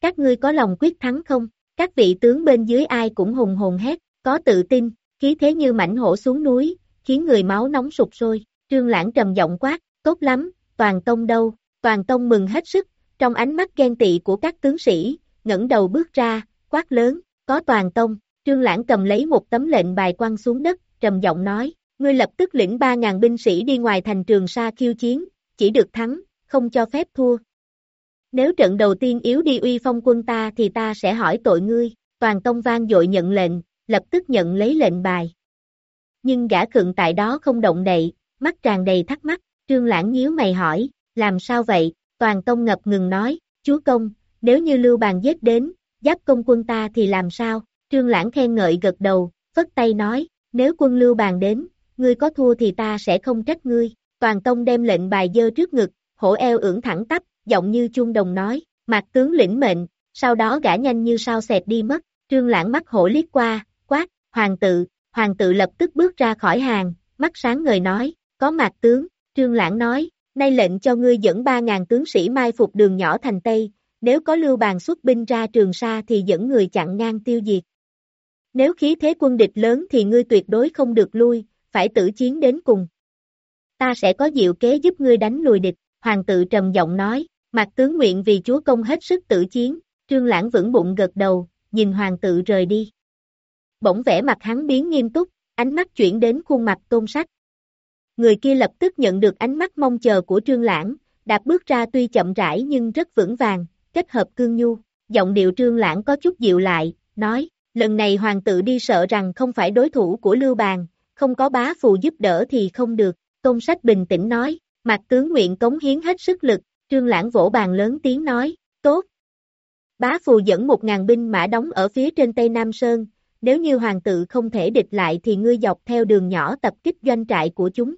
Các ngươi có lòng quyết thắng không? Các vị tướng bên dưới ai cũng hùng hồn hét, có tự tin, khí thế như mảnh hổ xuống núi, khiến người máu nóng sụp sôi. Trương Lãng trầm giọng quát, tốt lắm, toàn tông đâu? Toàn tông mừng hết sức, trong ánh mắt ghen tị của các tướng sĩ, ngẩng đầu bước ra, quát lớn, có toàn tông. Trương Lãng cầm lấy một tấm lệnh bài quăng xuống đất, trầm giọng nói, ngươi lập tức lĩnh 3.000 binh sĩ đi ngoài thành trường Sa khiêu chiến, chỉ được thắng, không cho phép thua. Nếu trận đầu tiên yếu đi uy phong quân ta thì ta sẽ hỏi tội ngươi, toàn tông vang dội nhận lệnh, lập tức nhận lấy lệnh bài. Nhưng gã khựng tại đó không động đậy, mắt tràn đầy thắc mắc, trương lãng nhíu mày hỏi, làm sao vậy, toàn tông ngập ngừng nói, chúa công, nếu như lưu bàn giết đến, giáp công quân ta thì làm sao, trương lãng khen ngợi gật đầu, phất tay nói, nếu quân lưu bàn đến, ngươi có thua thì ta sẽ không trách ngươi, toàn tông đem lệnh bài dơ trước ngực, hổ eo ưỡn thẳng tắp, giọng như chuông đồng nói, mặt tướng lĩnh mệnh, sau đó gã nhanh như sao xẹt đi mất, trương lãng mắt hổ liếc qua, quát, hoàng tự, hoàng tự lập tức bước ra khỏi hàng, mắt sáng ngời nói, có mặt tướng, trương lãng nói, nay lệnh cho ngươi dẫn 3.000 tướng sĩ mai phục đường nhỏ thành Tây, nếu có lưu bàn xuất binh ra trường sa thì dẫn người chặn ngang tiêu diệt. Nếu khí thế quân địch lớn thì ngươi tuyệt đối không được lui, phải tử chiến đến cùng. Ta sẽ có diệu kế giúp ngươi đánh lùi địch, hoàng tự trầm giọng nói, mặt tướng nguyện vì chúa công hết sức tử chiến, trương lãng vững bụng gật đầu, nhìn hoàng tự rời đi. Bỗng vẻ mặt hắn biến nghiêm túc, ánh mắt chuyển đến khuôn mặt tôn sách. Người kia lập tức nhận được ánh mắt mong chờ của trương lãng, đạp bước ra tuy chậm rãi nhưng rất vững vàng, kết hợp cương nhu, giọng điệu trương lãng có chút dịu lại, nói, lần này hoàng tự đi sợ rằng không phải đối thủ của lưu bàn, không có bá phù giúp đỡ thì không được, tôn sách bình tĩnh nói, mặt tướng nguyện cống hiến hết sức lực, trương lãng vỗ bàn lớn tiếng nói, tốt. Bá phù dẫn một ngàn binh mã đóng ở phía trên Tây Nam Sơn, nếu như hoàng tự không thể địch lại thì ngươi dọc theo đường nhỏ tập kích doanh trại của chúng.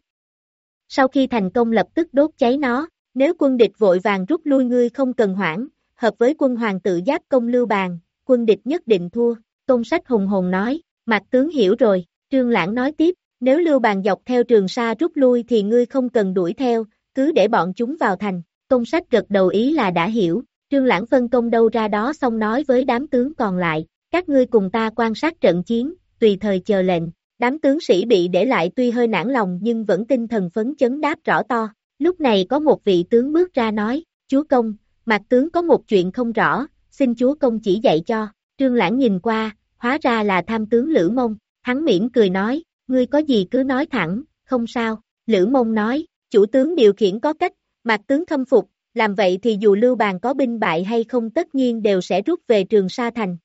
Sau khi thành công lập tức đốt cháy nó, nếu quân địch vội vàng rút lui ngươi không cần hoảng, hợp với quân hoàng tự giáp công lưu bàn, quân địch nhất định thua, tôn sách hùng hồn nói, mặt tướng hiểu rồi, trương lãng nói tiếp, nếu lưu bàn dọc theo trường sa rút lui thì ngươi không cần đuổi theo, cứ để bọn chúng vào thành, tôn sách gật đầu ý là đã hiểu, trương lãng phân công đâu ra đó xong nói với đám tướng còn lại, các ngươi cùng ta quan sát trận chiến, tùy thời chờ lệnh, đám tướng sĩ bị để lại tuy hơi nản lòng nhưng vẫn tinh thần phấn chấn đáp rõ to, lúc này có một vị tướng bước ra nói, chúa công, mặt tướng có một chuyện không rõ, xin chúa công chỉ dạy cho, trương lãng nhìn qua, hóa ra là tham tướng Lữ Mông, hắn mỉm cười nói, ngươi có gì cứ nói thẳng, không sao, Lữ Mông nói, chủ tướng điều khiển có cách, mặt tướng khâm phục, làm vậy thì dù lưu bàn có binh bại hay không tất nhiên đều sẽ rút về trường Sa Thành.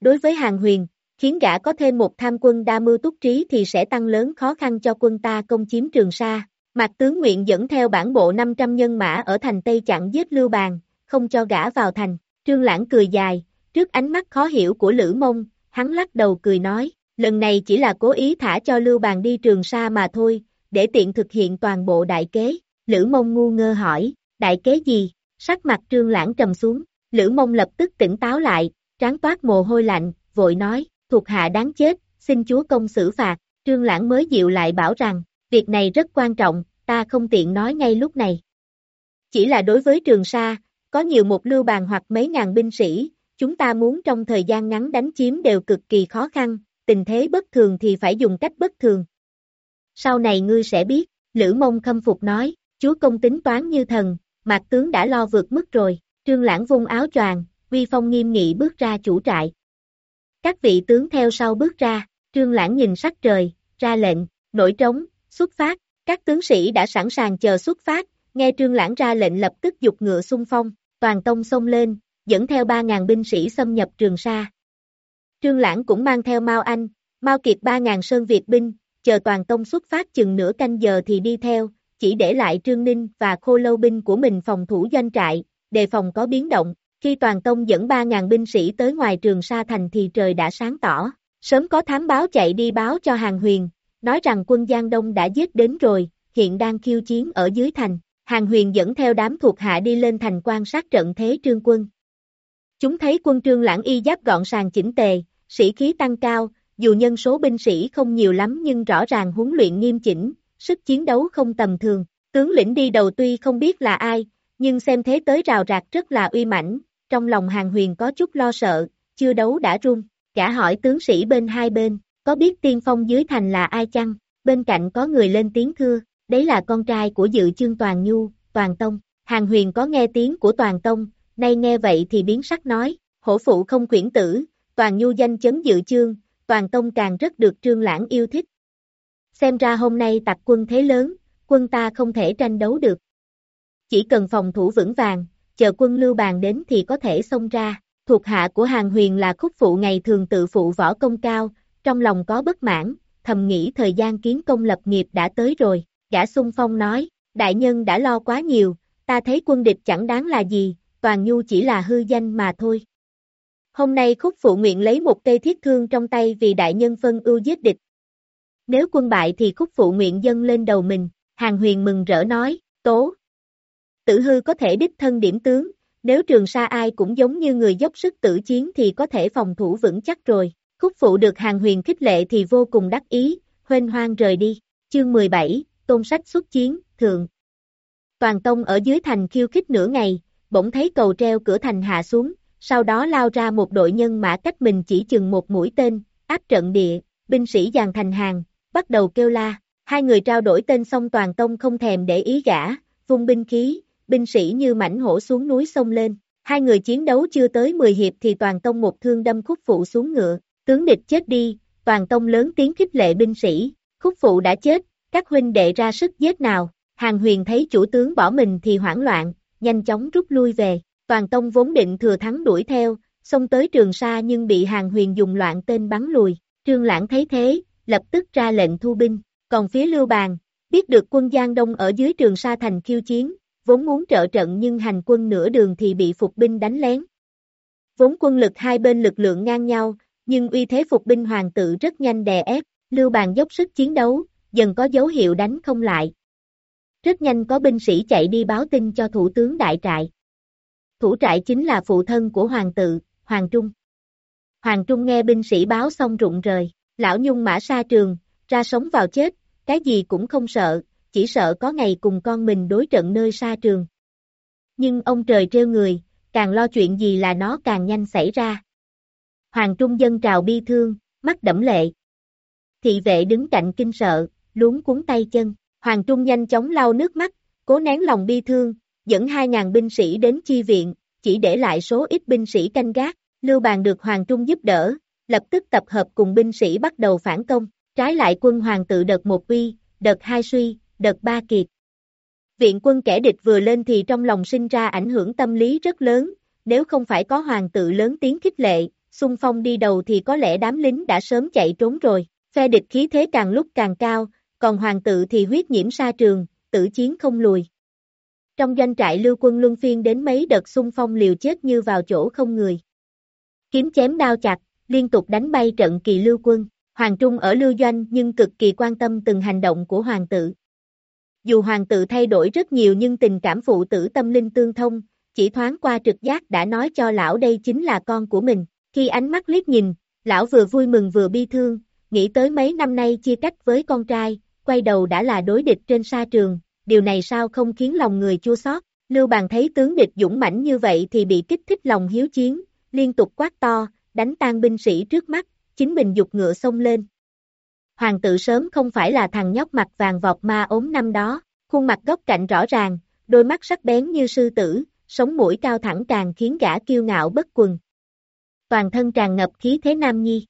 Đối với hàng huyền, khiến gã có thêm một tham quân đa mưu túc trí thì sẽ tăng lớn khó khăn cho quân ta công chiếm trường Sa. Mạc tướng nguyện dẫn theo bản bộ 500 nhân mã ở thành Tây chặn giết lưu bàn, không cho gã vào thành. Trương Lãng cười dài, trước ánh mắt khó hiểu của Lữ Mông, hắn lắc đầu cười nói, lần này chỉ là cố ý thả cho lưu bàn đi trường Sa mà thôi, để tiện thực hiện toàn bộ đại kế. Lữ Mông ngu ngơ hỏi, đại kế gì? Sắc mặt Trương Lãng trầm xuống, Lữ Mông lập tức tỉnh táo lại, tráng toát mồ hôi lạnh, vội nói, thuộc hạ đáng chết, xin chúa công xử phạt, trương lãng mới dịu lại bảo rằng, việc này rất quan trọng, ta không tiện nói ngay lúc này. Chỉ là đối với trường sa, có nhiều một lưu bàn hoặc mấy ngàn binh sĩ, chúng ta muốn trong thời gian ngắn đánh chiếm đều cực kỳ khó khăn, tình thế bất thường thì phải dùng cách bất thường. Sau này ngươi sẽ biết, Lữ Mông khâm phục nói, chúa công tính toán như thần, mạc tướng đã lo vượt mức rồi, trương lãng vung áo choàng, uy phong nghiêm nghị bước ra chủ trại. Các vị tướng theo sau bước ra, trương lãng nhìn sắc trời, ra lệnh, nổi trống, xuất phát, các tướng sĩ đã sẵn sàng chờ xuất phát, nghe trương lãng ra lệnh lập tức dục ngựa xung phong, toàn tông xông lên, dẫn theo 3.000 binh sĩ xâm nhập trường sa. Trương lãng cũng mang theo Mao Anh, Mao Kiệt 3.000 sơn Việt binh, chờ toàn tông xuất phát chừng nửa canh giờ thì đi theo, chỉ để lại Trương Ninh và khô lâu binh của mình phòng thủ doanh trại, đề phòng có biến động. Khi toàn tông dẫn 3.000 binh sĩ tới ngoài trường Sa Thành thì trời đã sáng tỏ, sớm có thám báo chạy đi báo cho Hàng Huyền, nói rằng quân Giang Đông đã giết đến rồi, hiện đang khiêu chiến ở dưới thành. Hàng Huyền dẫn theo đám thuộc hạ đi lên thành quan sát trận thế trương quân. Chúng thấy quân trương lãng y giáp gọn sàng chỉnh tề, sĩ khí tăng cao, dù nhân số binh sĩ không nhiều lắm nhưng rõ ràng huấn luyện nghiêm chỉnh, sức chiến đấu không tầm thường. Tướng lĩnh đi đầu tuy không biết là ai, nhưng xem thế tới rào rạc rất là uy mãnh, trong lòng hàng huyền có chút lo sợ, chưa đấu đã run, cả hỏi tướng sĩ bên hai bên, có biết tiên phong dưới thành là ai chăng, bên cạnh có người lên tiếng thưa, đấy là con trai của dự chương Toàn Nhu, Toàn Tông, hàng huyền có nghe tiếng của Toàn Tông, nay nghe vậy thì biến sắc nói, hổ phụ không quyển tử, Toàn Nhu danh chấn dự chương, Toàn Tông càng rất được trương lãng yêu thích. Xem ra hôm nay tặc quân thế lớn, quân ta không thể tranh đấu được. Chỉ cần phòng thủ vững vàng, chờ quân lưu bàn đến thì có thể xông ra. Thuộc hạ của hàng huyền là khúc phụ ngày thường tự phụ võ công cao, trong lòng có bất mãn, thầm nghĩ thời gian kiến công lập nghiệp đã tới rồi. Gã sung phong nói, đại nhân đã lo quá nhiều, ta thấy quân địch chẳng đáng là gì, toàn nhu chỉ là hư danh mà thôi. Hôm nay khúc phụ nguyện lấy một cây thiết thương trong tay vì đại nhân phân ưu giết địch. Nếu quân bại thì khúc phụ nguyện dâng lên đầu mình, hàng huyền mừng rỡ nói, tố. Tử hư có thể đích thân điểm tướng, nếu trường sa ai cũng giống như người dốc sức tử chiến thì có thể phòng thủ vững chắc rồi. Khúc phụ được hàng huyền khích lệ thì vô cùng đắc ý, huênh hoang rời đi. Chương 17, Tôn sách xuất chiến, thượng. Toàn tông ở dưới thành khiêu khích nửa ngày, bỗng thấy cầu treo cửa thành hạ xuống, sau đó lao ra một đội nhân mã cách mình chỉ chừng một mũi tên, áp trận địa, binh sĩ dàn thành hàng, bắt đầu kêu la, hai người trao đổi tên xong toàn tông không thèm để ý gã, vung binh khí, binh sĩ như mảnh hổ xuống núi sông lên, hai người chiến đấu chưa tới 10 hiệp thì toàn tông một thương đâm khúc phụ xuống ngựa, tướng địch chết đi, toàn tông lớn tiếng khích lệ binh sĩ, khúc phụ đã chết, các huynh đệ ra sức giết nào, hàng huyền thấy chủ tướng bỏ mình thì hoảng loạn, nhanh chóng rút lui về, toàn tông vốn định thừa thắng đuổi theo, xông tới trường sa nhưng bị hàng huyền dùng loạn tên bắn lùi, trương lãng thấy thế, lập tức ra lệnh thu binh, còn phía lưu bàn, biết được quân Giang Đông ở dưới trường sa thành khiêu chiến, vốn muốn trợ trận nhưng hành quân nửa đường thì bị phục binh đánh lén. Vốn quân lực hai bên lực lượng ngang nhau, nhưng uy thế phục binh hoàng tự rất nhanh đè ép, lưu bàn dốc sức chiến đấu, dần có dấu hiệu đánh không lại. Rất nhanh có binh sĩ chạy đi báo tin cho thủ tướng đại trại. Thủ trại chính là phụ thân của hoàng tự, Hoàng Trung. Hoàng Trung nghe binh sĩ báo xong rụng rời, lão nhung mã sa trường, ra sống vào chết, cái gì cũng không sợ, chỉ sợ có ngày cùng con mình đối trận nơi xa trường. Nhưng ông trời trêu người, càng lo chuyện gì là nó càng nhanh xảy ra. Hoàng Trung dân trào bi thương, mắt đẫm lệ. Thị vệ đứng cạnh kinh sợ, luống cuốn tay chân. Hoàng Trung nhanh chóng lau nước mắt, cố nén lòng bi thương, dẫn 2.000 binh sĩ đến chi viện, chỉ để lại số ít binh sĩ canh gác. Lưu Bàn được Hoàng Trung giúp đỡ, lập tức tập hợp cùng binh sĩ bắt đầu phản công. Trái lại quân Hoàng tự đợt một uy, đợt hai suy, đợt ba kiệt. Viện quân kẻ địch vừa lên thì trong lòng sinh ra ảnh hưởng tâm lý rất lớn, nếu không phải có hoàng tự lớn tiếng khích lệ, xung phong đi đầu thì có lẽ đám lính đã sớm chạy trốn rồi, phe địch khí thế càng lúc càng cao, còn hoàng tự thì huyết nhiễm sa trường, tử chiến không lùi. Trong doanh trại lưu quân luân phiên đến mấy đợt xung phong liều chết như vào chỗ không người. Kiếm chém đao chặt, liên tục đánh bay trận kỳ lưu quân, Hoàng Trung ở lưu doanh nhưng cực kỳ quan tâm từng hành động của hoàng tự. Dù hoàng tự thay đổi rất nhiều nhưng tình cảm phụ tử tâm linh tương thông, chỉ thoáng qua trực giác đã nói cho lão đây chính là con của mình. Khi ánh mắt liếc nhìn, lão vừa vui mừng vừa bi thương, nghĩ tới mấy năm nay chia cách với con trai, quay đầu đã là đối địch trên sa trường, điều này sao không khiến lòng người chua xót. Lưu Bàn thấy tướng địch dũng mãnh như vậy thì bị kích thích lòng hiếu chiến, liên tục quát to, đánh tan binh sĩ trước mắt, chính mình dục ngựa xông lên. Hoàng tử sớm không phải là thằng nhóc mặt vàng vọt ma ốm năm đó, khuôn mặt góc cạnh rõ ràng, đôi mắt sắc bén như sư tử, sống mũi cao thẳng càng khiến gã kiêu ngạo bất quần. Toàn thân tràn ngập khí thế nam nhi.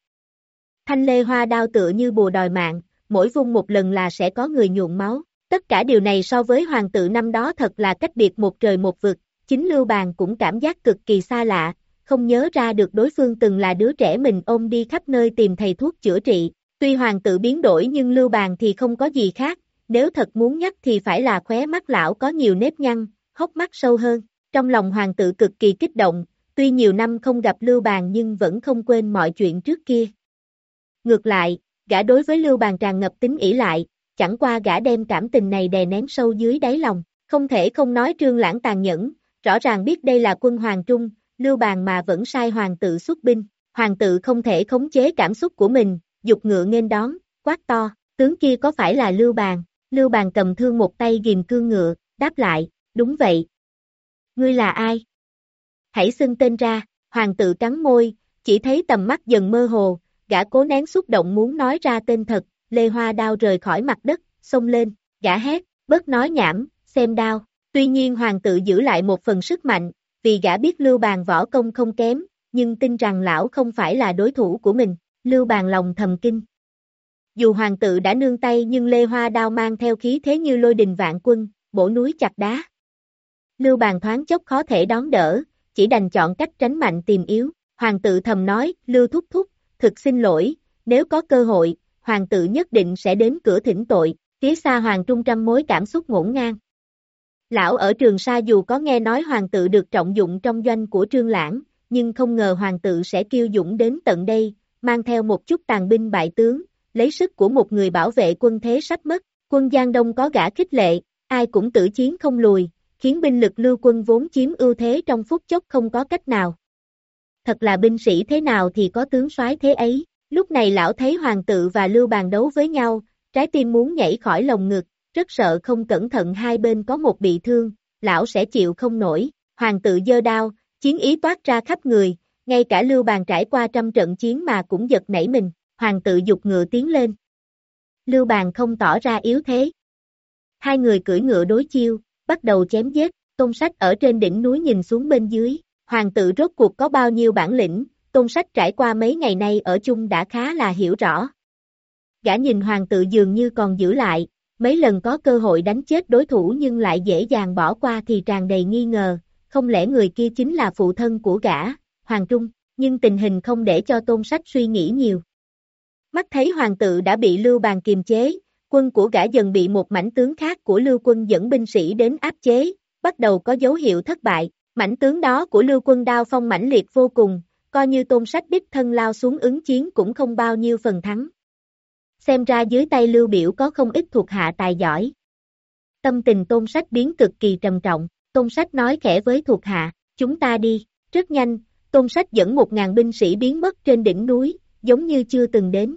Thanh lê hoa đao tựa như bùa đòi mạng, mỗi vung một lần là sẽ có người nhuộn máu. Tất cả điều này so với hoàng tự năm đó thật là cách biệt một trời một vực, chính Lưu Bàn cũng cảm giác cực kỳ xa lạ, không nhớ ra được đối phương từng là đứa trẻ mình ôm đi khắp nơi tìm thầy thuốc chữa trị. Tuy hoàng tự biến đổi nhưng lưu bàn thì không có gì khác, nếu thật muốn nhắc thì phải là khóe mắt lão có nhiều nếp nhăn, hốc mắt sâu hơn. Trong lòng hoàng tự cực kỳ kích động, tuy nhiều năm không gặp lưu bàn nhưng vẫn không quên mọi chuyện trước kia. Ngược lại, gã đối với lưu bàn tràn ngập tính ỷ lại, chẳng qua gã đem cảm tình này đè nén sâu dưới đáy lòng, không thể không nói trương lãng tàn nhẫn, rõ ràng biết đây là quân hoàng trung, lưu bàn mà vẫn sai hoàng tự xuất binh, hoàng tự không thể khống chế cảm xúc của mình, dục ngựa nghênh đón, quát to, tướng kia có phải là lưu bàn, lưu bàn cầm thương một tay ghim cương ngựa, đáp lại, đúng vậy. Ngươi là ai? Hãy xưng tên ra, hoàng tự cắn môi, chỉ thấy tầm mắt dần mơ hồ, gã cố nén xúc động muốn nói ra tên thật, Lê Hoa đao rời khỏi mặt đất, xông lên, gã hét, bớt nói nhảm, xem đao. Tuy nhiên hoàng tự giữ lại một phần sức mạnh, vì gã biết Lưu Bàn võ công không kém, nhưng tin rằng lão không phải là đối thủ của mình, Lưu Bàn lòng thầm kinh. Dù hoàng tự đã nương tay nhưng Lê Hoa đao mang theo khí thế như lôi đình vạn quân, bổ núi chặt đá. Lưu Bàn thoáng chốc khó thể đón đỡ, chỉ đành chọn cách tránh mạnh tìm yếu. Hoàng tự thầm nói, Lưu thúc thúc, thực xin lỗi, nếu có cơ hội, hoàng tự nhất định sẽ đến cửa thỉnh tội, phía xa hoàng trung trăm mối cảm xúc ngổn ngang. Lão ở trường sa dù có nghe nói hoàng tự được trọng dụng trong doanh của trương lãng, nhưng không ngờ hoàng tự sẽ kiêu dũng đến tận đây, mang theo một chút tàn binh bại tướng, lấy sức của một người bảo vệ quân thế sắp mất, quân Giang Đông có gã khích lệ, ai cũng tử chiến không lùi, khiến binh lực lưu quân vốn chiếm ưu thế trong phút chốc không có cách nào. Thật là binh sĩ thế nào thì có tướng soái thế ấy, lúc này lão thấy hoàng tự và lưu bàn đấu với nhau, trái tim muốn nhảy khỏi lồng ngực, rất sợ không cẩn thận hai bên có một bị thương, lão sẽ chịu không nổi, hoàng tự dơ đao, chiến ý toát ra khắp người, ngay cả lưu bàn trải qua trăm trận chiến mà cũng giật nảy mình, hoàng tự dục ngựa tiến lên. Lưu bàn không tỏ ra yếu thế. Hai người cưỡi ngựa đối chiêu, bắt đầu chém giết, tôn sách ở trên đỉnh núi nhìn xuống bên dưới, hoàng tự rốt cuộc có bao nhiêu bản lĩnh, tôn sách trải qua mấy ngày nay ở chung đã khá là hiểu rõ. Gã nhìn hoàng tự dường như còn giữ lại, mấy lần có cơ hội đánh chết đối thủ nhưng lại dễ dàng bỏ qua thì tràn đầy nghi ngờ, không lẽ người kia chính là phụ thân của gã, Hoàng Trung, nhưng tình hình không để cho tôn sách suy nghĩ nhiều. Mắt thấy hoàng tự đã bị lưu bàn kiềm chế, quân của gã dần bị một mảnh tướng khác của lưu quân dẫn binh sĩ đến áp chế, bắt đầu có dấu hiệu thất bại, mảnh tướng đó của lưu quân đao phong mãnh liệt vô cùng, coi như tôn sách đích thân lao xuống ứng chiến cũng không bao nhiêu phần thắng. Xem ra dưới tay lưu biểu có không ít thuộc hạ tài giỏi. Tâm tình tôn sách biến cực kỳ trầm trọng, tôn sách nói khẽ với thuộc hạ, chúng ta đi, rất nhanh, tôn sách dẫn một ngàn binh sĩ biến mất trên đỉnh núi, giống như chưa từng đến.